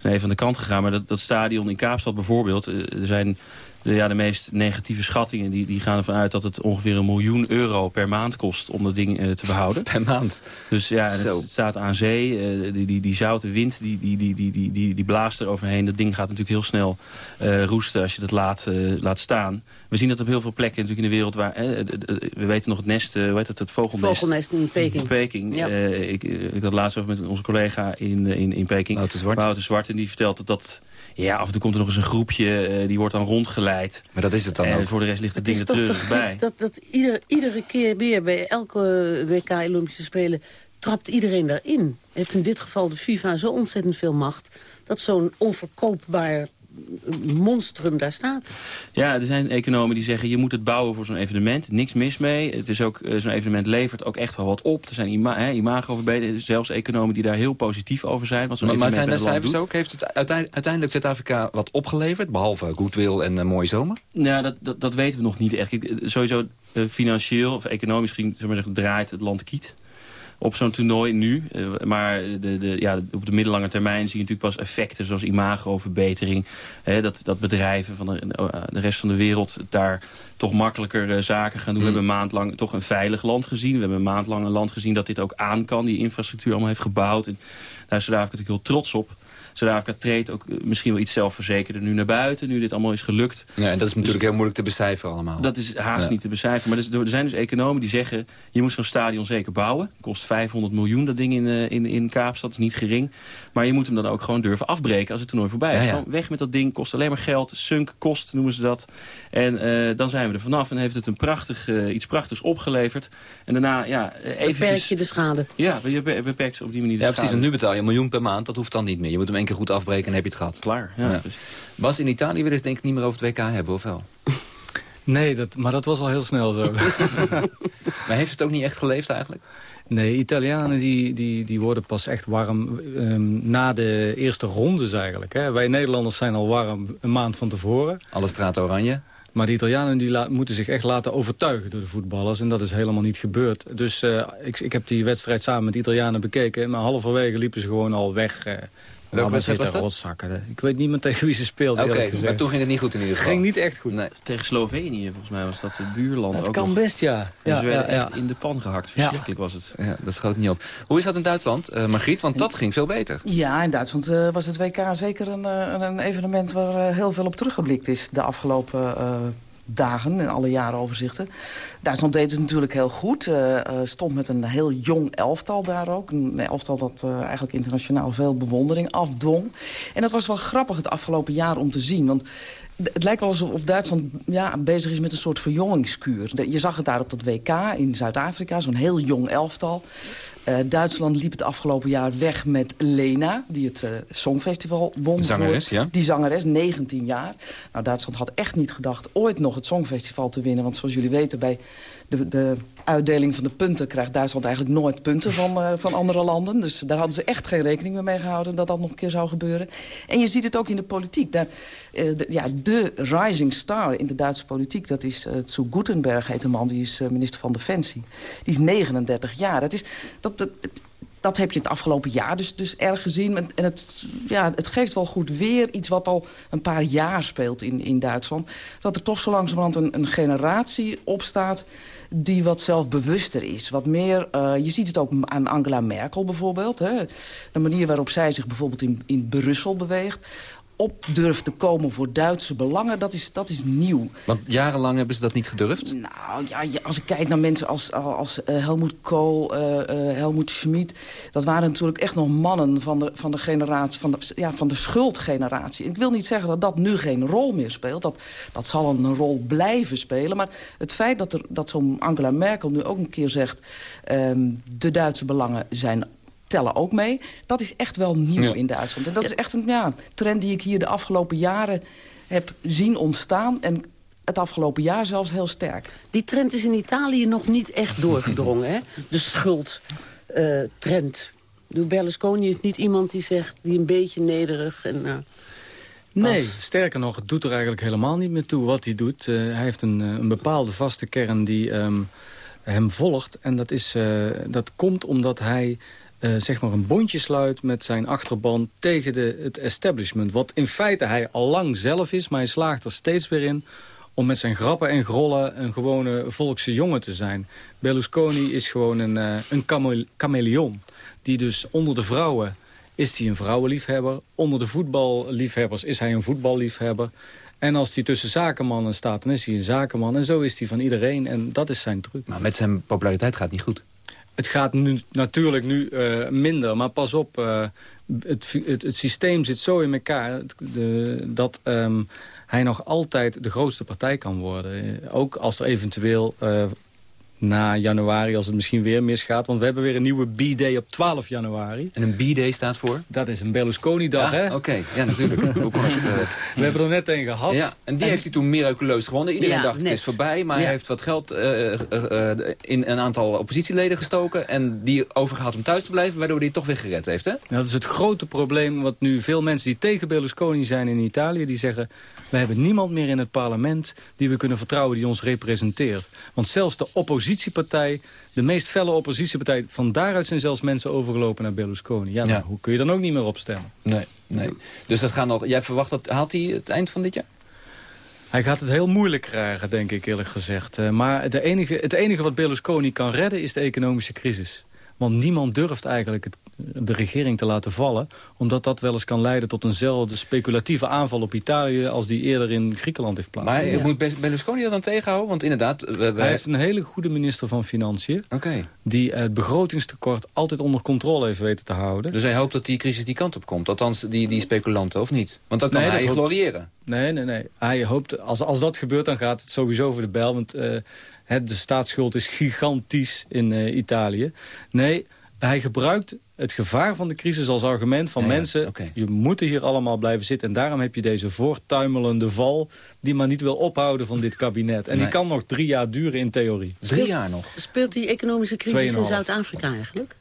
En even aan de kant gegaan. Maar dat, dat stadion in Kaapstad bijvoorbeeld. Er zijn de, ja, de meest negatieve schattingen die, die gaan ervan uit dat het ongeveer een miljoen euro per maand kost om dat ding uh, te behouden.
Per maand?
Dus ja, het, het, staat aan zee. Uh, die, die, die zoute wind die, die, die, die, die, die, die blaast er overheen. Dat ding gaat natuurlijk heel snel uh, roesten als je dat laat, laat staan. We zien dat op heel veel plekken natuurlijk in de wereld waar... we weten nog het nest, hoe heet het, het vogelnest.
Vogelnest in Peking.
In Peking. Ja. ik, ik had laatst over met onze collega in, in, in Peking.
Wouter Zwart.
Wouter Zwart. En die vertelt dat dat... Ja, af en toe komt er nog eens een groepje, uh, die wordt dan rondgeleid.
Maar dat is het dan
en
ook.
voor de rest ligt het, het ding er terug bij.
Dat, dat ieder, iedere keer weer bij elke WK Olympische Spelen trapt iedereen daarin. Heeft in dit geval de FIFA zo ontzettend veel macht... dat zo'n onverkoopbaar monstrum daar staat.
Ja, er zijn economen die zeggen... je moet het bouwen voor zo'n evenement. Niks mis mee. Het is ook Zo'n evenement levert ook echt wel wat op. Er zijn ima hè, imagoverbeteringen. Zelfs economen die daar heel positief over zijn. Wat
maar, maar zijn er cijfers ook? Heeft het uiteindelijk Zuid-Afrika wat opgeleverd? Behalve goodwill en een mooie zomer?
Nou, dat, dat, dat weten we nog niet echt. Sowieso uh, financieel of economisch gezien zeg maar, draait het land kiet op zo'n toernooi nu. Uh, maar de, de, ja, op de middellange termijn zie je natuurlijk pas effecten zoals imagoverbetering. Hè, dat, dat bedrijven van de, de, rest van de wereld daar toch makkelijker uh, zaken gaan doen. Mm. We hebben een maand lang toch een veilig land gezien. We hebben een maand lang een land gezien dat dit ook aan kan. Die infrastructuur allemaal heeft gebouwd. En daar is Zuid-Afrika natuurlijk heel trots op. Zuid-Afrika treedt ook misschien wel iets zelfverzekerder nu naar buiten. Nu dit allemaal is gelukt.
Ja, en dat is natuurlijk dus, heel moeilijk te becijferen allemaal.
Dat is haast ja. niet te becijferen. Maar er zijn dus economen die zeggen... je moet zo'n stadion zeker bouwen. Het kost 500 miljoen dat ding in, uh, in, in Kaapstad. Dat is niet gering. Maar je moet hem dan ook gewoon durven afbreken als het toernooi voorbij is. Ja, ja. Gewoon weg met dat ding. Kost alleen maar geld. Sunk kost noemen ze dat. En uh, dan zijn we er vanaf. En heeft het een prachtig, uh, iets prachtigs opgeleverd. En daarna, ja, eventjes...
Beperk je de schade.
Ja, je beperkt op die manier de
ja,
schade.
precies. En nu betaal je een miljoen per maand. Dat hoeft dan niet meer. Je moet hem één keer goed afbreken en heb je het gehad.
Klaar, ja. ja.
Bas, in Italië willen ze denk ik niet meer over het WK hebben, of wel?
Nee, dat, maar dat was al heel snel zo.
maar heeft het ook niet echt geleefd eigenlijk?
Nee, Italianen die, die, die worden pas echt warm um, na de eerste rondes eigenlijk. Hè. Wij Nederlanders zijn al warm een maand van tevoren.
Alle straten oranje.
Maar de Italianen die moeten zich echt laten overtuigen door de voetballers. En dat is helemaal niet gebeurd. Dus uh, ik, ik heb die wedstrijd samen met de Italianen bekeken. Maar halverwege liepen ze gewoon al weg... Uh,
Welke wedstrijd was dat?
Rotzakken. Ik weet niet meer tegen wie ze speelden.
Oké, okay, maar toen ging het niet goed in ieder geval.
ging niet echt goed.
Nee. Tegen Slovenië, volgens mij was dat het buurland.
Dat
ook
kan
nog.
best, ja.
ja,
ja,
ja,
ja.
echt in de pan gehakt. Verschrikkelijk was het.
Ja, dat schoot niet op. Hoe is dat in Duitsland, uh, Margriet? Want dat ging veel beter.
Ja, in Duitsland uh, was het WK zeker een, uh, een evenement waar heel veel op teruggeblikt is de afgelopen dagen en alle jaaroverzichten. Duitsland deed het natuurlijk heel goed. Uh, stond met een heel jong elftal daar ook. Een elftal dat uh, eigenlijk internationaal veel bewondering afdwong. En dat was wel grappig het afgelopen jaar om te zien. Want het lijkt wel alsof Duitsland ja, bezig is met een soort verjongingskuur. Je zag het daar op dat WK in Zuid-Afrika, zo'n heel jong elftal. Uh, Duitsland liep het afgelopen jaar weg met Lena, die het uh, Songfestival won.
Zangeres, ja.
Die zangeres, 19 jaar. Nou, Duitsland had echt niet gedacht ooit nog het Songfestival te winnen. Want zoals jullie weten, bij de, de uitdeling van de punten krijgt Duitsland eigenlijk nooit punten van, uh, van andere landen. Dus daar hadden ze echt geen rekening mee gehouden dat dat nog een keer zou gebeuren. En je ziet het ook in de politiek. Daar, uh, de, ja, de rising star in de Duitse politiek, dat is uh, Zu Gutenberg, heet een man, die is minister van Defensie. Die is 39 jaar. Dat is, dat, dat, dat heb je het afgelopen jaar dus, dus erg gezien. En het, ja, het geeft wel goed weer iets wat al een paar jaar speelt in, in Duitsland. Dat er toch zo langzamerhand een, een generatie opstaat die wat zelfbewuster is. Wat meer, uh, je ziet het ook aan Angela Merkel bijvoorbeeld. Hè? De manier waarop zij zich bijvoorbeeld in, in Brussel beweegt op durft te komen voor Duitse belangen, dat is, dat is nieuw.
Want jarenlang hebben ze dat niet gedurfd?
Nou, ja, als ik kijk naar mensen als, als uh, Helmoet Kool, uh, uh, Helmoet Schmid... dat waren natuurlijk echt nog mannen van de, van de generatie, van de, ja, van de schuldgeneratie. ik wil niet zeggen dat dat nu geen rol meer speelt. Dat, dat zal een rol blijven spelen. Maar het feit dat, er, dat zo'n Angela Merkel nu ook een keer zegt... Um, de Duitse belangen zijn tellen ook mee. Dat is echt wel nieuw in Duitsland. En dat is echt een ja, trend die ik hier de afgelopen jaren heb zien ontstaan. En het afgelopen jaar zelfs heel sterk.
Die trend is in Italië nog niet echt doorgedrongen, hè? De schuldtrend. Uh, Berlusconi is niet iemand die zegt, die een beetje nederig en... Uh,
Nee, sterker nog, het doet er eigenlijk helemaal niet meer toe wat hij doet. Uh, hij heeft een, een, bepaalde vaste kern die um, hem volgt. En dat, is, uh, dat komt omdat hij uh, zeg maar een bondje sluit met zijn achterban tegen de, het establishment. Wat in feite hij al lang zelf is, maar hij slaagt er steeds weer in om met zijn grappen en grollen een gewone volkse jongen te zijn. Berlusconi is gewoon een, uh, een chameleon. Die dus onder de vrouwen is hij een vrouwenliefhebber. Onder de voetballiefhebbers is hij een voetballiefhebber. En als hij tussen zakenmannen staat, dan is hij een zakenman. En zo is hij van iedereen. En dat is zijn truc.
Maar met zijn populariteit gaat het niet goed.
Het gaat nu, natuurlijk nu uh, minder, maar pas op, uh, het, het, het, systeem zit zo in elkaar dat um, hij nog altijd de grootste partij kan worden. Ook als er eventueel na januari, als het misschien weer misgaat. Want we hebben weer een nieuwe B-day op 12 januari.
En een B-day staat voor?
Dat is een Berlusconi-dag,
ja,
hè?
Oké, ja, natuurlijk. Hoe kon ik het, uh...
We hebben er net een gehad.
Ja, en die heeft hij toen miraculeus gewonnen. Iedereen ja, dacht, net. het is voorbij. Maar hij heeft wat geld uh, uh, in een aantal oppositieleden gestoken... en die overgehaald om thuis te blijven... waardoor hij het toch weer gered heeft, hè?
dat is het grote probleem wat nu veel mensen die tegen Berlusconi zijn in Italië... die zeggen, we hebben niemand meer in het parlement... die we kunnen vertrouwen die ons representeert. Want zelfs de oppositie oppositiepartij, de meest felle oppositiepartij... van daaruit zijn zelfs mensen overgelopen naar Berlusconi. Ja, ja. hoe kun je dan ook niet meer opstemmen?
Nee, nee. Dus dat gaat nog... Jij verwacht dat... Haalt hij het eind van dit jaar?
Hij gaat het heel moeilijk krijgen, denk ik eerlijk gezegd. Uh, maar de enige, het enige wat Berlusconi kan redden is de economische crisis. Want niemand durft eigenlijk het, de regering te laten vallen... omdat dat wel eens kan leiden tot eenzelfde speculatieve aanval op Italië... als die eerder in Griekenland heeft plaatsgevonden.
Maar moet Berlusconi dat dan tegenhouden? Want inderdaad...
Wij... Hij heeft een hele goede minister van Financiën...
Okay.
die het begrotingstekort altijd onder controle heeft weten te houden.
Dus hij hoopt dat die crisis die kant op komt? Althans, die, die speculanten, of niet? Want dan kan nee, hij gloriëren.
Nee, nee, nee. Hij hoopt, als, als dat gebeurt, dan gaat het sowieso voor de bel. Want... Uh, de staatsschuld is gigantisch in uh, Italië. Nee, hij gebruikt het gevaar van de crisis als argument van mensen... Okay. je moet hier allemaal blijven zitten. En daarom heb je deze voortuimelende val... die maar niet wil ophouden van dit kabinet. En nee. die kan nog drie jaar duren in theorie.
Drie jaar nog?
Speelt die economische crisis in Zuid-Afrika eigenlijk?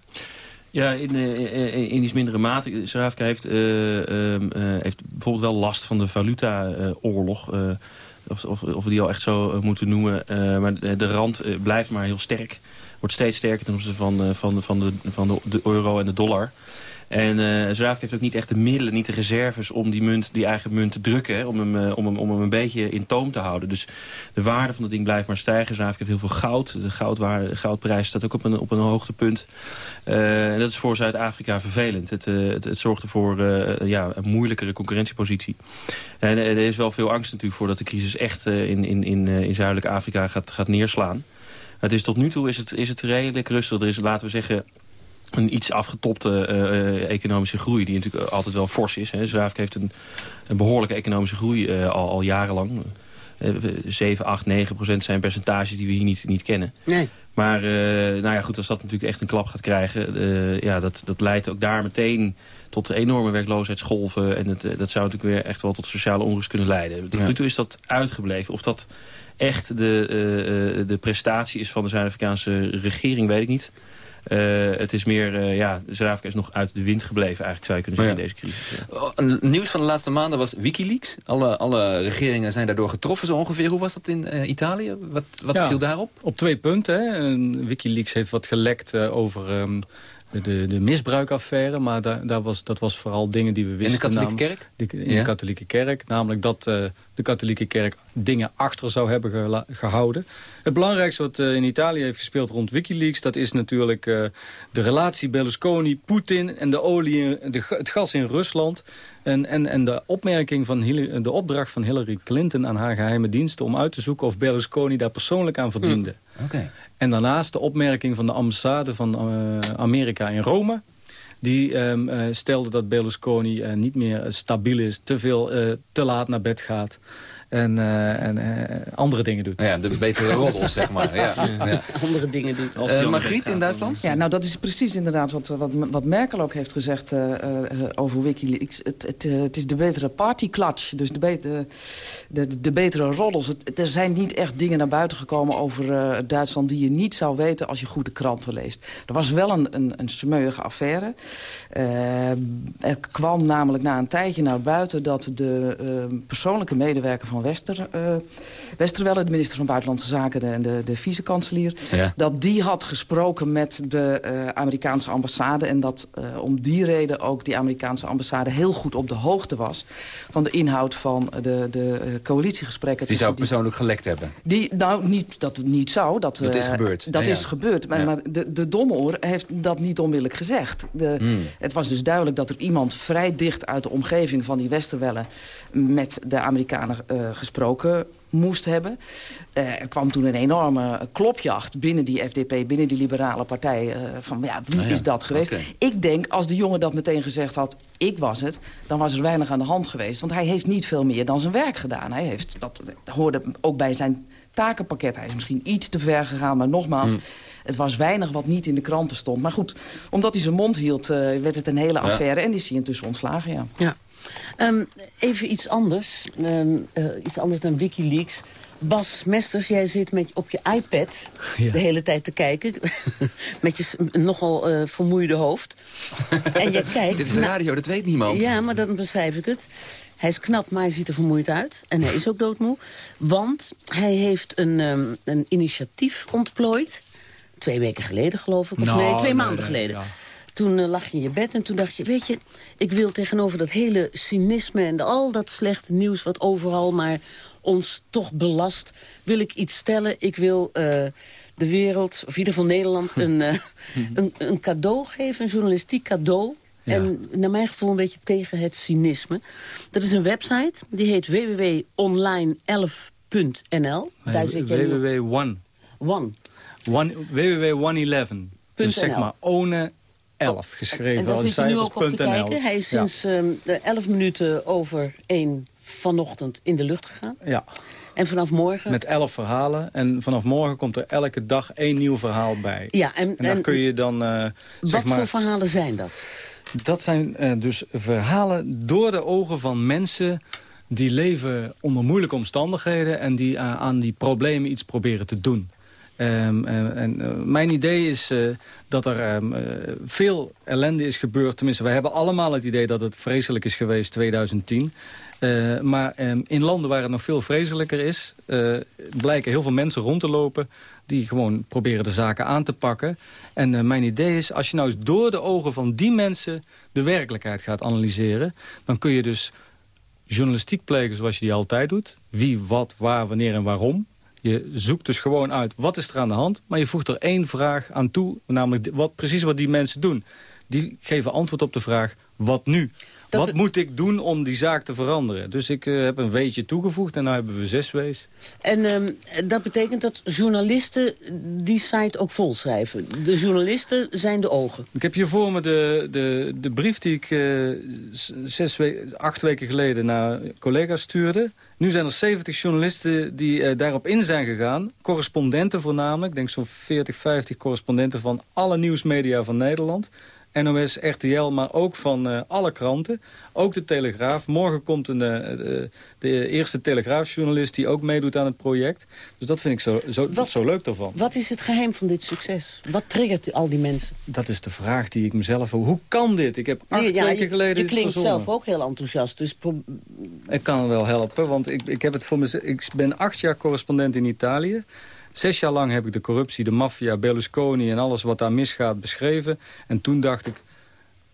Ja, in, in, in iets mindere mate. Zuid-Afrika heeft, uh, uh, heeft bijvoorbeeld wel last van de valuta-oorlog... Of, of, of, we die al echt zo moeten noemen. Uh, maar de, de rand uh, blijft maar heel sterk. Wordt steeds sterker ten opzichte van, uh, van, van, de, van de, de, euro en de dollar. En uh, Zuid-Afrika heeft ook niet echt de middelen, niet de reserves... om die, munt, die eigen munt te drukken, om, hem, uh, om, hem, om hem een beetje in toom te houden. Dus de waarde van dat ding blijft maar stijgen. Zuid-Afrika heeft heel veel goud. De, goudwaarde, de goudprijs staat ook op een, op een hoogtepunt. Uh, en dat is voor Zuid-Afrika vervelend. Het, het, het, zorgt ervoor ja, een moeilijkere concurrentiepositie. En er is wel veel angst natuurlijk voor dat de crisis echt in, in, in, in Zuidelijk Afrika gaat, gaat neerslaan. Het is tot nu toe is het, is het redelijk rustig. Er is, laten we zeggen, een iets afgetopte uh, economische groei... die natuurlijk altijd wel fors is. Zuid-Afrika heeft een, een, behoorlijke economische groei uh, al, al, jarenlang. 7, 8, 9 procent zijn percentages die we hier niet, niet kennen.
Nee.
Maar nou ja, goed, als dat natuurlijk echt een klap gaat krijgen... ja, dat, dat leidt ook daar meteen tot enorme werkloosheidsgolven. En het, dat zou natuurlijk weer echt wel tot sociale onrust kunnen leiden. Tot nu toe is dat uitgebleven. Of dat echt de, de prestatie is van de Zuid-Afrikaanse regering, weet ik niet... Uh, het is meer, uh, ja, Zuid-Afrika is nog uit de wind gebleven, eigenlijk zou je kunnen zeggen, in deze crisis.
Ja. Oh, nieuws van de laatste maanden was Wikileaks. Alle, alle regeringen zijn daardoor getroffen zo ongeveer. Hoe was dat in uh, Italië? Wat, wat ja, viel daarop?
Op twee punten. Hè. Wikileaks heeft wat gelekt over... Um, de, de misbruikaffaire. Maar daar, daar was, dat was vooral dingen die we wisten.
In de katholieke kerk?
in ja. de katholieke kerk. Namelijk dat uh, de katholieke kerk dingen achter zou hebben ge gehouden. Het belangrijkste wat uh, in Italië heeft gespeeld rond Wikileaks... dat is natuurlijk uh, de relatie Berlusconi, Poetin en de olie, de, het gas in Rusland. En, en, en de opmerking van Hillary, de opdracht van Hillary Clinton aan haar geheime diensten... om uit te zoeken of Berlusconi daar persoonlijk aan verdiende.
Mm. Okay.
En daarnaast de opmerking van de ambassade van uh, Amerika in Rome... Die um, uh, stelde dat Berlusconi uh, niet meer stabiel is, te veel, te laat naar bed gaat en, uh, en uh, andere dingen doet.
Ja, de betere roddels, zeg maar. Ja.
ja. Andere dingen doet.
Uh, Margriet in Duitsland?
Ja, nou dat is precies inderdaad wat, wat, wat Merkel ook heeft gezegd over Wikileaks. Het, het, het, is de betere partyclatch, dus de, betere, de, de, betere roddels. Het, er zijn niet echt dingen naar buiten gekomen over Duitsland... die je niet zou weten als je goed de kranten leest. Er was wel een, een, een smeuïge affaire. er kwam namelijk na een tijdje naar buiten... dat de persoonlijke medewerker van Wester, uh, Westerwelle, de minister van Buitenlandse Zaken en de, de vice-kanselier... Ja. dat die had gesproken met de uh, Amerikaanse ambassade... en dat uh, om die reden ook die Amerikaanse ambassade heel goed op de hoogte was... van de inhoud van de, de coalitiegesprekken.
Die zou persoonlijk gelekt hebben?
Die, nou, niet, dat het niet zou. Dat,
dat is gebeurd.
Dat ja, is gebeurd. Maar, maar de, de domoor heeft dat niet onmiddellijk gezegd. De, mm. Het was dus duidelijk dat er iemand vrij dicht uit de omgeving van die Westerwelle... met de Amerikanen gesproken moest hebben. Uh, er kwam toen een enorme klopjacht binnen die FDP, binnen die liberale partij. Uh, van ja, wie ah, ja. is dat geweest? Okay. Ik denk, als de jongen dat meteen gezegd had, ik was het... dan was er weinig aan de hand geweest. Want hij heeft niet veel meer dan zijn werk gedaan. Hij heeft, dat, dat hoorde ook bij zijn takenpakket. Hij is misschien iets te ver gegaan, maar nogmaals... Mm. Het was weinig wat niet in de kranten stond. Maar goed, omdat hij zijn mond hield, uh, werd het een hele affaire. Ja. En die is hij intussen ontslagen, ja.
ja. Um, even iets anders. Um, uh, iets anders dan Wikileaks. Bas Mesters, jij zit met, op je iPad ja. de hele tijd te kijken. met je nogal uh, vermoeide hoofd. en je kijkt...
Dit is radio, dat weet niemand.
Ja, maar dan beschrijf ik het. Hij is knap, maar hij ziet er vermoeid uit. En hij is ook doodmoe. Want hij heeft een, um, een initiatief ontplooid. Twee weken geleden, geloof ik. Of
nou,
nee, twee maanden
nee,
geleden.
Ja.
Toen uh, lag je in je bed en toen dacht je... weet je, ik wil tegenover dat hele cynisme... en al dat slechte nieuws wat overal maar ons toch belast... wil ik iets stellen. Ik wil uh, de wereld, of in ieder geval Nederland... een, uh, een, een cadeau geven, een journalistiek cadeau... Ja. En naar mijn gevoel een beetje tegen het cynisme. Dat is een website, die heet www.online11.nl.
Daar zit je www one.
One.
one www.111. Dus zeg maar one 11 geschreven.
En daar zit je nu ook op te kijken. Hij is sinds ja. um, 11 minuten over 1 vanochtend in de lucht gegaan.
Ja.
En vanaf morgen...
Met 11 verhalen. En vanaf morgen komt er elke dag één nieuw verhaal bij.
Ja, en,
en daar
en,
kun je dan... Uh,
wat
zeg maar,
voor verhalen zijn dat?
Dat zijn uh, dus verhalen door de ogen van mensen die leven onder moeilijke omstandigheden... en die uh, aan die problemen iets proberen te doen. En, en uh, mijn idee is uh, dat er um, uh, veel ellende is gebeurd. Tenminste, wij hebben allemaal het idee dat het vreselijk is geweest 2010. maar in landen waar het nog veel vreselijker is... blijken heel veel mensen rond te lopen... die gewoon proberen de zaken aan te pakken. En mijn idee is, als je nou eens door de ogen van die mensen... de werkelijkheid gaat analyseren... dan kun je dus journalistiek plegen zoals je die altijd doet. Wie, wat, waar, wanneer en waarom... Je zoekt dus gewoon uit wat is er aan de hand. Maar je voegt er één vraag aan toe. Namelijk wat, precies wat die mensen doen. Die geven antwoord op de vraag wat nu. Wat moet ik doen om die zaak te veranderen? Dus ik eh, heb een weetje toegevoegd en nu hebben we zes wees.
En ehm, dat betekent dat journalisten die site ook volschrijven. De journalisten zijn de ogen.
Ik heb hier voor me de, de, de brief die ik uh, zes we acht weken geleden naar collega's stuurde. Nu zijn er 70 journalisten die uh, daarop in zijn gegaan. Correspondenten voornamelijk. Ik denk zo'n 40, 50 correspondenten van alle nieuwsmedia van Nederland. NOS, RTL, maar ook van uh, alle kranten. Ook de Telegraaf. Morgen komt een, uh, de, de, eerste Telegraafjournalist die ook meedoet aan het project. Dus dat vind ik zo, zo, wat, zo leuk daarvan.
Wat is het geheim van dit succes? Wat triggert al die mensen?
Dat is de vraag die ik mezelf... Hoe kan dit? Ik heb acht ja, weken geleden
Je klinkt zelf ook heel enthousiast. Dus
ik kan wel helpen, want ik, ik, heb het voor me, ik ben acht jaar correspondent in Italië. Zes jaar lang heb ik de corruptie, de maffia, Berlusconi en alles wat daar misgaat beschreven. En toen dacht ik,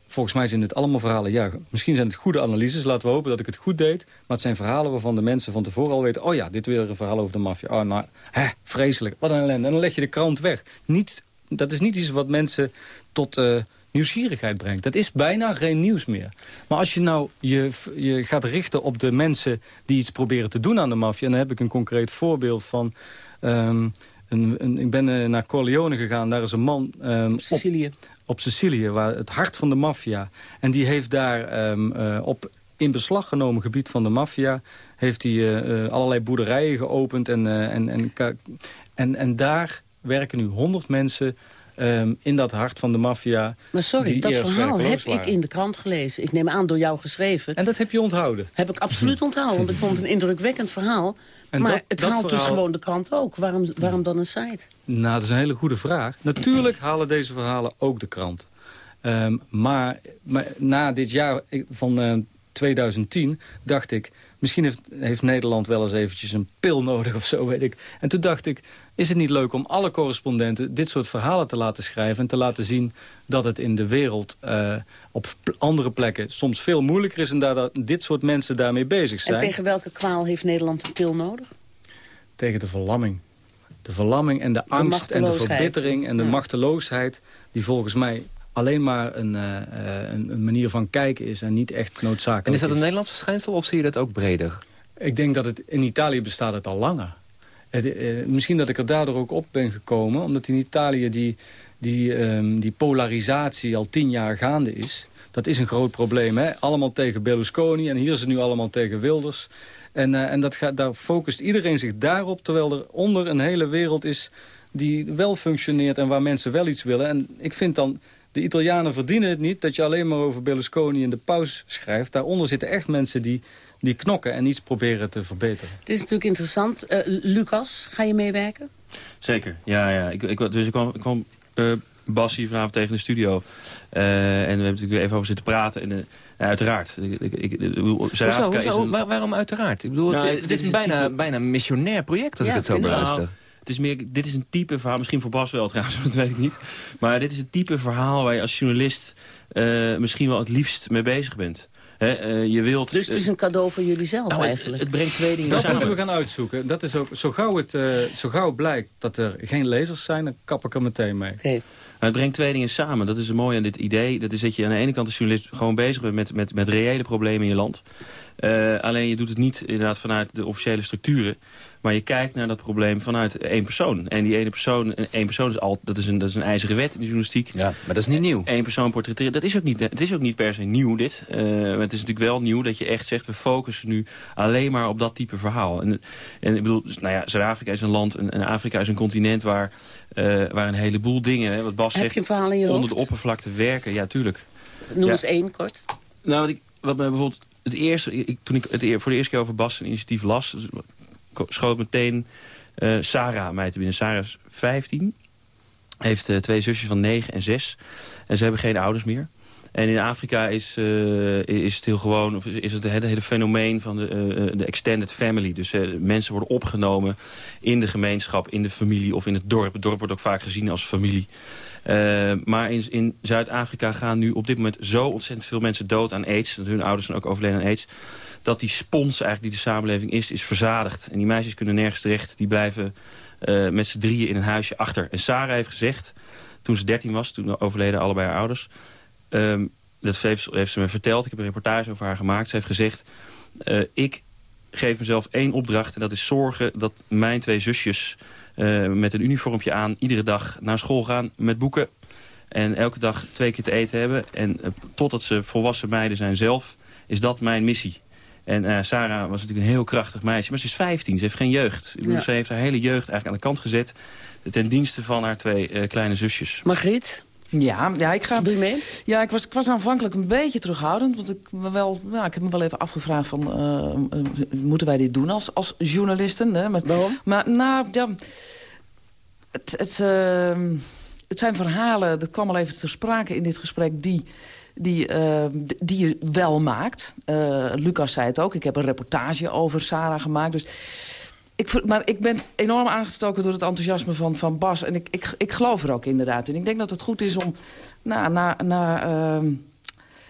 volgens mij zijn dit allemaal verhalen. Ja, misschien zijn het goede analyses, laten we hopen dat ik het goed deed. Maar het zijn verhalen waarvan de mensen van tevoren al weten... oh ja, dit weer een verhaal over de maffia. Oh, nou, hè, vreselijk, wat een ellende. En dan leg je de krant weg. Niet, dat is niet iets wat mensen tot... Uh, nieuwsgierigheid brengt. Dat is bijna geen nieuws meer. Maar als je nou je, je gaat richten op de mensen die iets proberen te doen aan de maffia... dan heb ik een concreet voorbeeld van Um, een, een, ik ben uh, naar Corleone gegaan. Daar is een man...
Um, op Sicilië.
Op, op, Sicilië, waar het hart van de maffia. En die heeft daar um, uh, op in beslag genomen gebied van de maffia... heeft hij uh, allerlei boerderijen geopend. En, en, en, en, en daar werken nu honderd mensen... Um, in dat hart van de maffia.
Maar sorry, dat verhaal heb ik in de krant gelezen. Ik neem aan door jou geschreven.
En dat heb je onthouden?
Heb ik absoluut onthouden, want ik vond het een indrukwekkend verhaal. En maar het haalt dus gewoon de krant ook. Waarom, waarom dan een site?
Nou, dat is een hele goede vraag. Natuurlijk halen deze verhalen ook de krant. Um, maar, maar, na dit jaar van uh, 2010 dacht ik... misschien heeft, heeft Nederland wel eens eventjes een pil nodig of zo, weet ik. En toen dacht ik, is het niet leuk om alle correspondenten... dit soort verhalen te laten schrijven... en te laten zien dat het in de wereld uh, op andere plekken... soms veel moeilijker is en dat dit soort mensen daarmee bezig zijn.
En tegen welke kwaal heeft Nederland een pil nodig?
Tegen de verlamming. De verlamming en de, de angst en de verbittering en de machteloosheid... die volgens mij alleen maar een, uh, een, een, manier van kijken is en niet echt noodzakelijk
En is dat een Nederlands verschijnsel of zie je dat ook breder?
Ik denk dat het in Italië bestaat het al langer. Het, uh, misschien dat ik er daardoor ook op ben gekomen, omdat in Italië die, die, um, die polarisatie al tien jaar gaande is. Dat is een groot probleem. Hè? Allemaal tegen Berlusconi en hier is het nu allemaal tegen Wilders. En, uh, en dat gaat, daar focust iedereen zich daarop, terwijl er onder een hele wereld is die wel functioneert en waar mensen wel iets willen. En ik vind dan de Italianen verdienen het niet dat je alleen maar over Berlusconi en de paus schrijft. Daaronder zitten echt mensen die, die knokken en iets proberen te verbeteren.
Het is natuurlijk interessant. Uh, Lucas, ga je meewerken?
Zeker, ja. ja. Ik, ik, dus ik kwam, ik kwam uh, Bassie vanavond tegen de studio. Uh, en we hebben natuurlijk even over zitten praten. En, uh, uiteraard. Ik, ik, ik,
hoezo, hoezo? Een... Waar, waarom uiteraard? Ik bedoel, nou, het, het, is een bijna, type... bijna missionair project als ja, ik het zo beluister. Nou,
het is meer, dit is een type verhaal, misschien voor Bas wel trouwens, dat weet ik niet. Maar dit is een type verhaal waar je als journalist uh, misschien wel het liefst mee bezig bent. He, uh, je wilt,
dus het is een cadeau voor jullie zelf nou, eigenlijk?
Het, het, brengt twee dingen
dat
samen.
Dat moeten we gaan uitzoeken. Dat is ook, zo, gauw het, uh, zo gauw blijkt dat er geen lezers zijn, dan kap ik er meteen mee.
Okay.
het brengt twee dingen samen. Dat is het mooie aan dit idee. Dat is dat je aan de ene kant als journalist gewoon bezig bent met, met, met reële problemen in je land. Uh, alleen je doet het niet inderdaad vanuit de officiële structuren. Maar je kijkt naar dat probleem vanuit één persoon. En die ene persoon, één persoon is al, dat is een, dat is een ijzeren wet in de journalistiek.
Ja, maar dat is niet nieuw.
Eén persoon portretteren, dat is ook niet, het is ook niet per se nieuw dit. Uh, het is natuurlijk wel nieuw dat je echt zegt, we focussen nu alleen maar op dat type verhaal. En, en ik bedoel, nou ja, Zuid-Afrika is een land en, en, Afrika is een continent waar, uh, waar een heleboel dingen, hè, wat Bas
Heb
zegt,
je een verhaal in je
onder
hoofd?
de oppervlakte werken. Ja, tuurlijk.
Noem
ja.
eens één kort.
Nou, wat, ik, wat me bijvoorbeeld het eerste, ik, toen ik het voor de eerste keer over Bas een initiatief las, schoot meteen uh, Sarah mij te binnen. Sarah is 15, heeft uh, twee zusjes van 9 en 6 en ze hebben geen ouders meer. En in Afrika is, uh, is het heel gewoon, of is het het hele fenomeen van de, de extended family. Dus mensen worden opgenomen in de gemeenschap, in de familie of in het dorp. Het dorp wordt ook vaak gezien als familie. Uh, maar in, in Zuid-Afrika gaan nu op dit moment zo ontzettend veel mensen dood aan aids. Dat hun ouders zijn ook overleden aan aids. Dat die spons eigenlijk die de samenleving is, is verzadigd. En die meisjes kunnen nergens terecht. Die blijven uh, met z'n drieën in een huisje achter. En Sarah heeft gezegd, toen ze 13 was, toen overleden allebei haar ouders... Um, dat heeft, ze me verteld. Ik heb een reportage over haar gemaakt. Ze heeft gezegd, uh, ik geef mezelf één opdracht. En dat is zorgen dat mijn twee zusjes met een uniformpje aan... iedere dag naar school gaan met boeken. En elke dag twee keer te eten hebben. En uh, totdat ze volwassen meiden zijn zelf, is dat mijn missie. En uh, Sarah was natuurlijk een heel krachtig meisje. Maar ze is 15, ze heeft geen jeugd. Ja. Ze heeft haar hele jeugd eigenlijk aan de kant gezet. Ten dienste van haar twee uh, kleine zusjes.
Margriet?
Ja, ja, ik ga...
Doe je mee?
Ja, ik was, ik was aanvankelijk een beetje terughoudend. Want ik, wel, ja, ik heb me wel even afgevraagd van... Uh, uh, moeten wij dit doen als, als journalisten? Hè? Maar,
Waarom?
Maar nou, ja... Het, het, uh, het zijn verhalen, dat kwam al even ter sprake in dit gesprek... die die, uh, die je wel maakt. Uh, Lucas zei het ook, ik heb een reportage over Sarah gemaakt. Dus ik, maar ik ben enorm aangestoken door het enthousiasme van, van Bas. En ik, ik, ik geloof er ook inderdaad in. Ik denk dat het goed is om na, na, na, uh,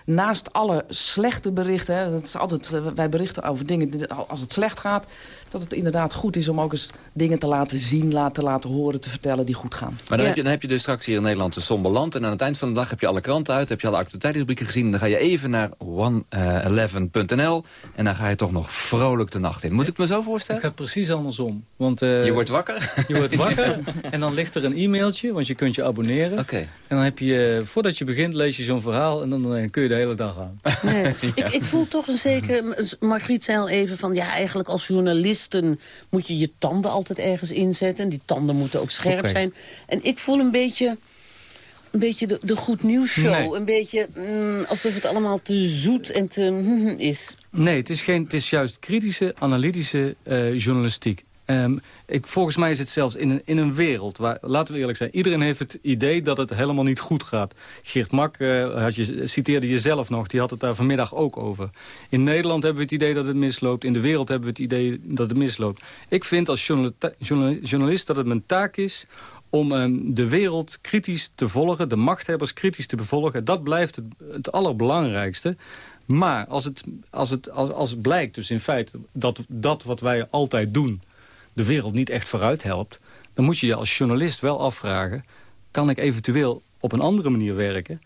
naast alle slechte berichten... Hè, dat is altijd, wij berichten over dingen als het slecht gaat... dat het inderdaad goed is om ook eens dingen te laten zien... Laten, laten horen, te vertellen die goed gaan.
Maar dan, ja. heb je, dan heb je dus straks hier in Nederland een somber land... en aan het eind van de dag heb je alle kranten uit... heb je alle actualiteitsrubrieken gezien... en dan ga je even naar 111.nl... en dan ga je toch nog vrolijk de nacht in. Moet ik me zo voorstellen?
Het gaat precies andersom. Want, uh,
je wordt wakker?
Je wordt wakker en dan ligt er een e-mailtje... want je kunt je abonneren.
Okay.
En dan heb je, voordat je begint, lees je zo'n verhaal... en dan, dan kun je de hele dag aan.
Nee. ja. ik, ik voel toch een zeker... Margriet zei al even van... ja, eigenlijk als moet je je tanden altijd ergens inzetten. Die tanden moeten ook scherp okay. zijn. En ik voel een beetje... Een beetje de, de goed nieuws show. Nee. Een beetje mm, alsof het allemaal te zoet en te mm, is.
Nee, het is, geen, het is juist kritische, analytische uh, journalistiek. Um, ik, volgens mij is het zelfs in een, in een wereld waar, laten we eerlijk zijn... iedereen heeft het idee dat het helemaal niet goed gaat. Geert Mak, uh, had je, citeerde je zelf nog, die had het daar vanmiddag ook over. In Nederland hebben we het idee dat het misloopt. In de wereld hebben we het idee dat het misloopt. Ik vind als journalist dat het mijn taak is om um, de wereld kritisch te volgen, de machthebbers kritisch te bevolgen. Dat blijft het, het allerbelangrijkste. Maar als het, als, het, als, als het blijkt dus in feite dat dat wat wij altijd doen de wereld niet echt vooruit helpt... dan moet je je als journalist wel afvragen... kan ik eventueel op een andere manier werken?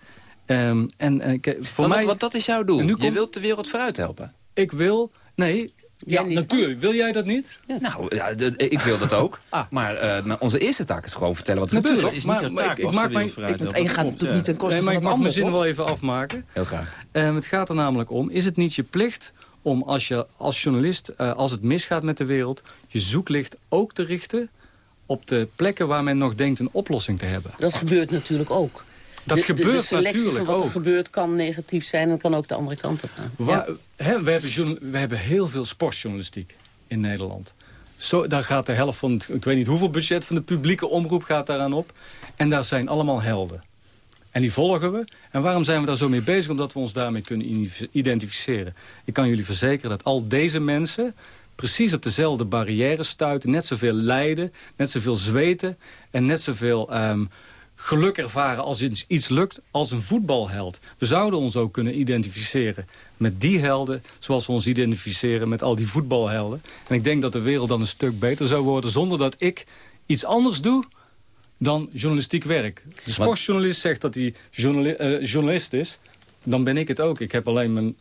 Um, en, en, voor
maar
mij,
wat, dat is jouw doel? Je komt, wilt de wereld vooruit helpen?
Ik wil... Nee, ja, natuurlijk. Wil jij dat niet?
Ja. Nou, ja, de, ik wil dat ook. ah. maar, uh, maar, onze eerste taak is gewoon vertellen wat er gebeurt.
Het is niet jouw taak, ik, ik maak mijn,
ik, want één gaat natuurlijk niet ten koste
nee, maar
van
ik mag
mijn
zin wel even afmaken.
Heel graag.
Um, het gaat er namelijk om, is het niet je plicht om als je als journalist, uh, als het misgaat met de wereld... je zoeklicht ook te richten op de plekken waar men nog denkt een oplossing te hebben.
Dat gebeurt natuurlijk ook.
Dat
de,
gebeurt
de, selectie
natuurlijk
van wat er
ook.
gebeurt kan negatief zijn en kan ook de andere kant op gaan.
Waar, ja. we, hebben we hebben heel veel sportjournalistiek in Nederland. Zo, daar gaat de helft van, het, ik weet niet hoeveel budget van de publieke omroep gaat daaraan op. En daar zijn allemaal helden. En die volgen we. En waarom zijn we daar zo mee bezig? Omdat we ons daarmee kunnen identificeren. Ik kan jullie verzekeren dat al deze mensen precies op dezelfde barrières stuiten. Net zoveel lijden, net zoveel zweten en net zoveel um, geluk ervaren als iets lukt als een voetbalheld. We zouden ons ook kunnen identificeren met die helden... zoals we ons identificeren met al die voetbalhelden. En ik denk dat de wereld dan een stuk beter zou worden... zonder dat ik iets anders doe dan journalistiek werk. De sportjournalist zegt dat hij journali uh, journalist is. Dan ben ik het ook. Ik heb alleen mijn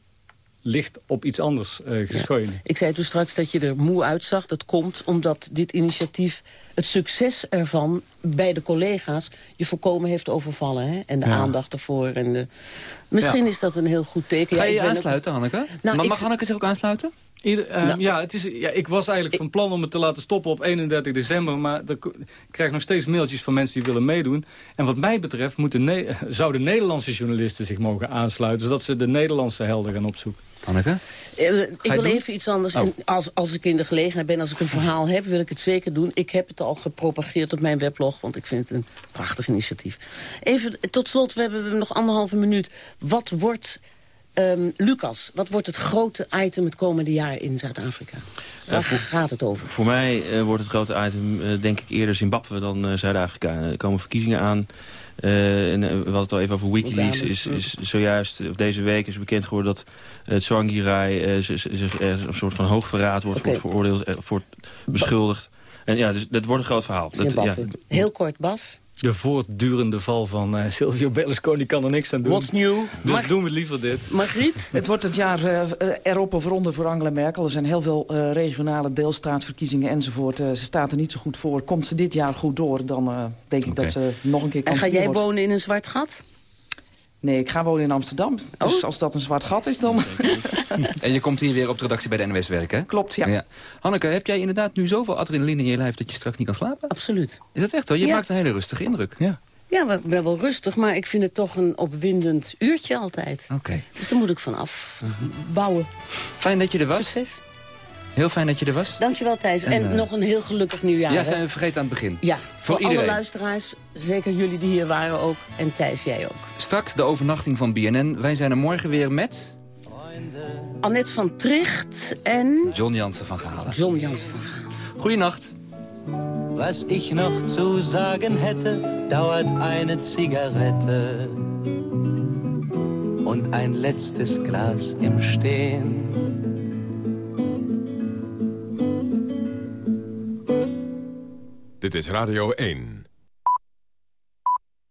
licht op iets anders uh. Ja.
Ik zei toen straks dat je er moe uitzag. Dat komt omdat dit initiatief, het succes ervan bij de collega's... je volkomen heeft overvallen. Hè? En de ja. aandacht ervoor. En de... Misschien ja. is dat een heel goed teken.
Ga je je aansluiten, ook... Hanneke? Nou, maar mag ik... Hanneke zich ook aansluiten?
Ieder, uh, nou, ja, het is, ja, ik was eigenlijk van plan om het te laten stoppen op 31 december. Maar er, ik krijg nog steeds mailtjes van mensen die willen meedoen. En wat mij betreft moeten ne zouden Nederlandse journalisten zich mogen aansluiten. Zodat ze de Nederlandse helden gaan opzoeken.
Anneke?
Uh, ik wil doen? even iets anders. Oh. Als, als ik in de gelegenheid ben, als ik een verhaal heb, wil ik het zeker doen. Ik heb het al gepropageerd op mijn weblog, want ik vind het een prachtig initiatief. Even tot slot, we hebben nog anderhalve minuut. Wat wordt Um, Lucas, wat wordt het grote item het komende jaar in Zuid-Afrika? Waar uh, voor, gaat het over?
Voor mij uh, wordt het grote item uh, denk ik eerder Zimbabwe dan Zuid-Afrika. Er komen verkiezingen aan. en we hadden het al even over Wikileaks. Is, is zojuist, of deze week is bekend geworden dat het Tsvangirai zich een soort van hoogverraad wordt okay. veroordeeld, voor beschuldigd. En ja, dus dat wordt een groot verhaal.
Dat, ja. Heel kort, Bas.
De voortdurende val van uh, Silvio Berlusconi kan er niks aan doen.
What's new?
Dus
Mag...
doen we liever dit.
Margriet?
Het wordt het jaar uh, erop of eronder voor Angela Merkel. Er zijn heel veel uh, regionale deelstaatsverkiezingen enzovoort. ze staat er niet zo goed voor. Komt ze dit jaar goed door, dan denk ik okay. dat ze nog een keer kan
En ga jij wonen in een zwart gat?
Nee, ik ga wonen in Amsterdam.
Oh.
Dus als dat een zwart gat is, dan...
en je komt hier weer op de redactie bij de NWS werken, hè?
Klopt, ja. ja.
Hanneke, heb jij inderdaad nu zoveel adrenaline in je lijf... dat je straks niet kan slapen?
Absoluut.
Is dat echt zo? Je ja. maakt een hele rustige indruk.
Ja.
Ja, ben wel rustig, maar ik vind het toch een opwindend uurtje altijd.
Oké. Okay.
Dus daar moet ik van af bouwen.
Fijn dat je er was.
Succes.
Heel fijn dat je er was.
Dankjewel Thijs. En, en uh, nog een heel gelukkig nieuwjaar.
Ja, zijn we vergeten aan het begin.
Ja,
voor,
voor
iedereen.
alle luisteraars. Zeker jullie die hier waren ook. En Thijs, jij ook.
Straks de overnachting van BNN. Wij zijn er morgen weer met...
Annette van Tricht en...
John Jansen van Galen.
John Jansen van Galen.
Goeienacht.
Was ich noch zu sagen hätte, dauert eine Zigarette und ein letztes Glas im Stehen.
Dit is Radio 1.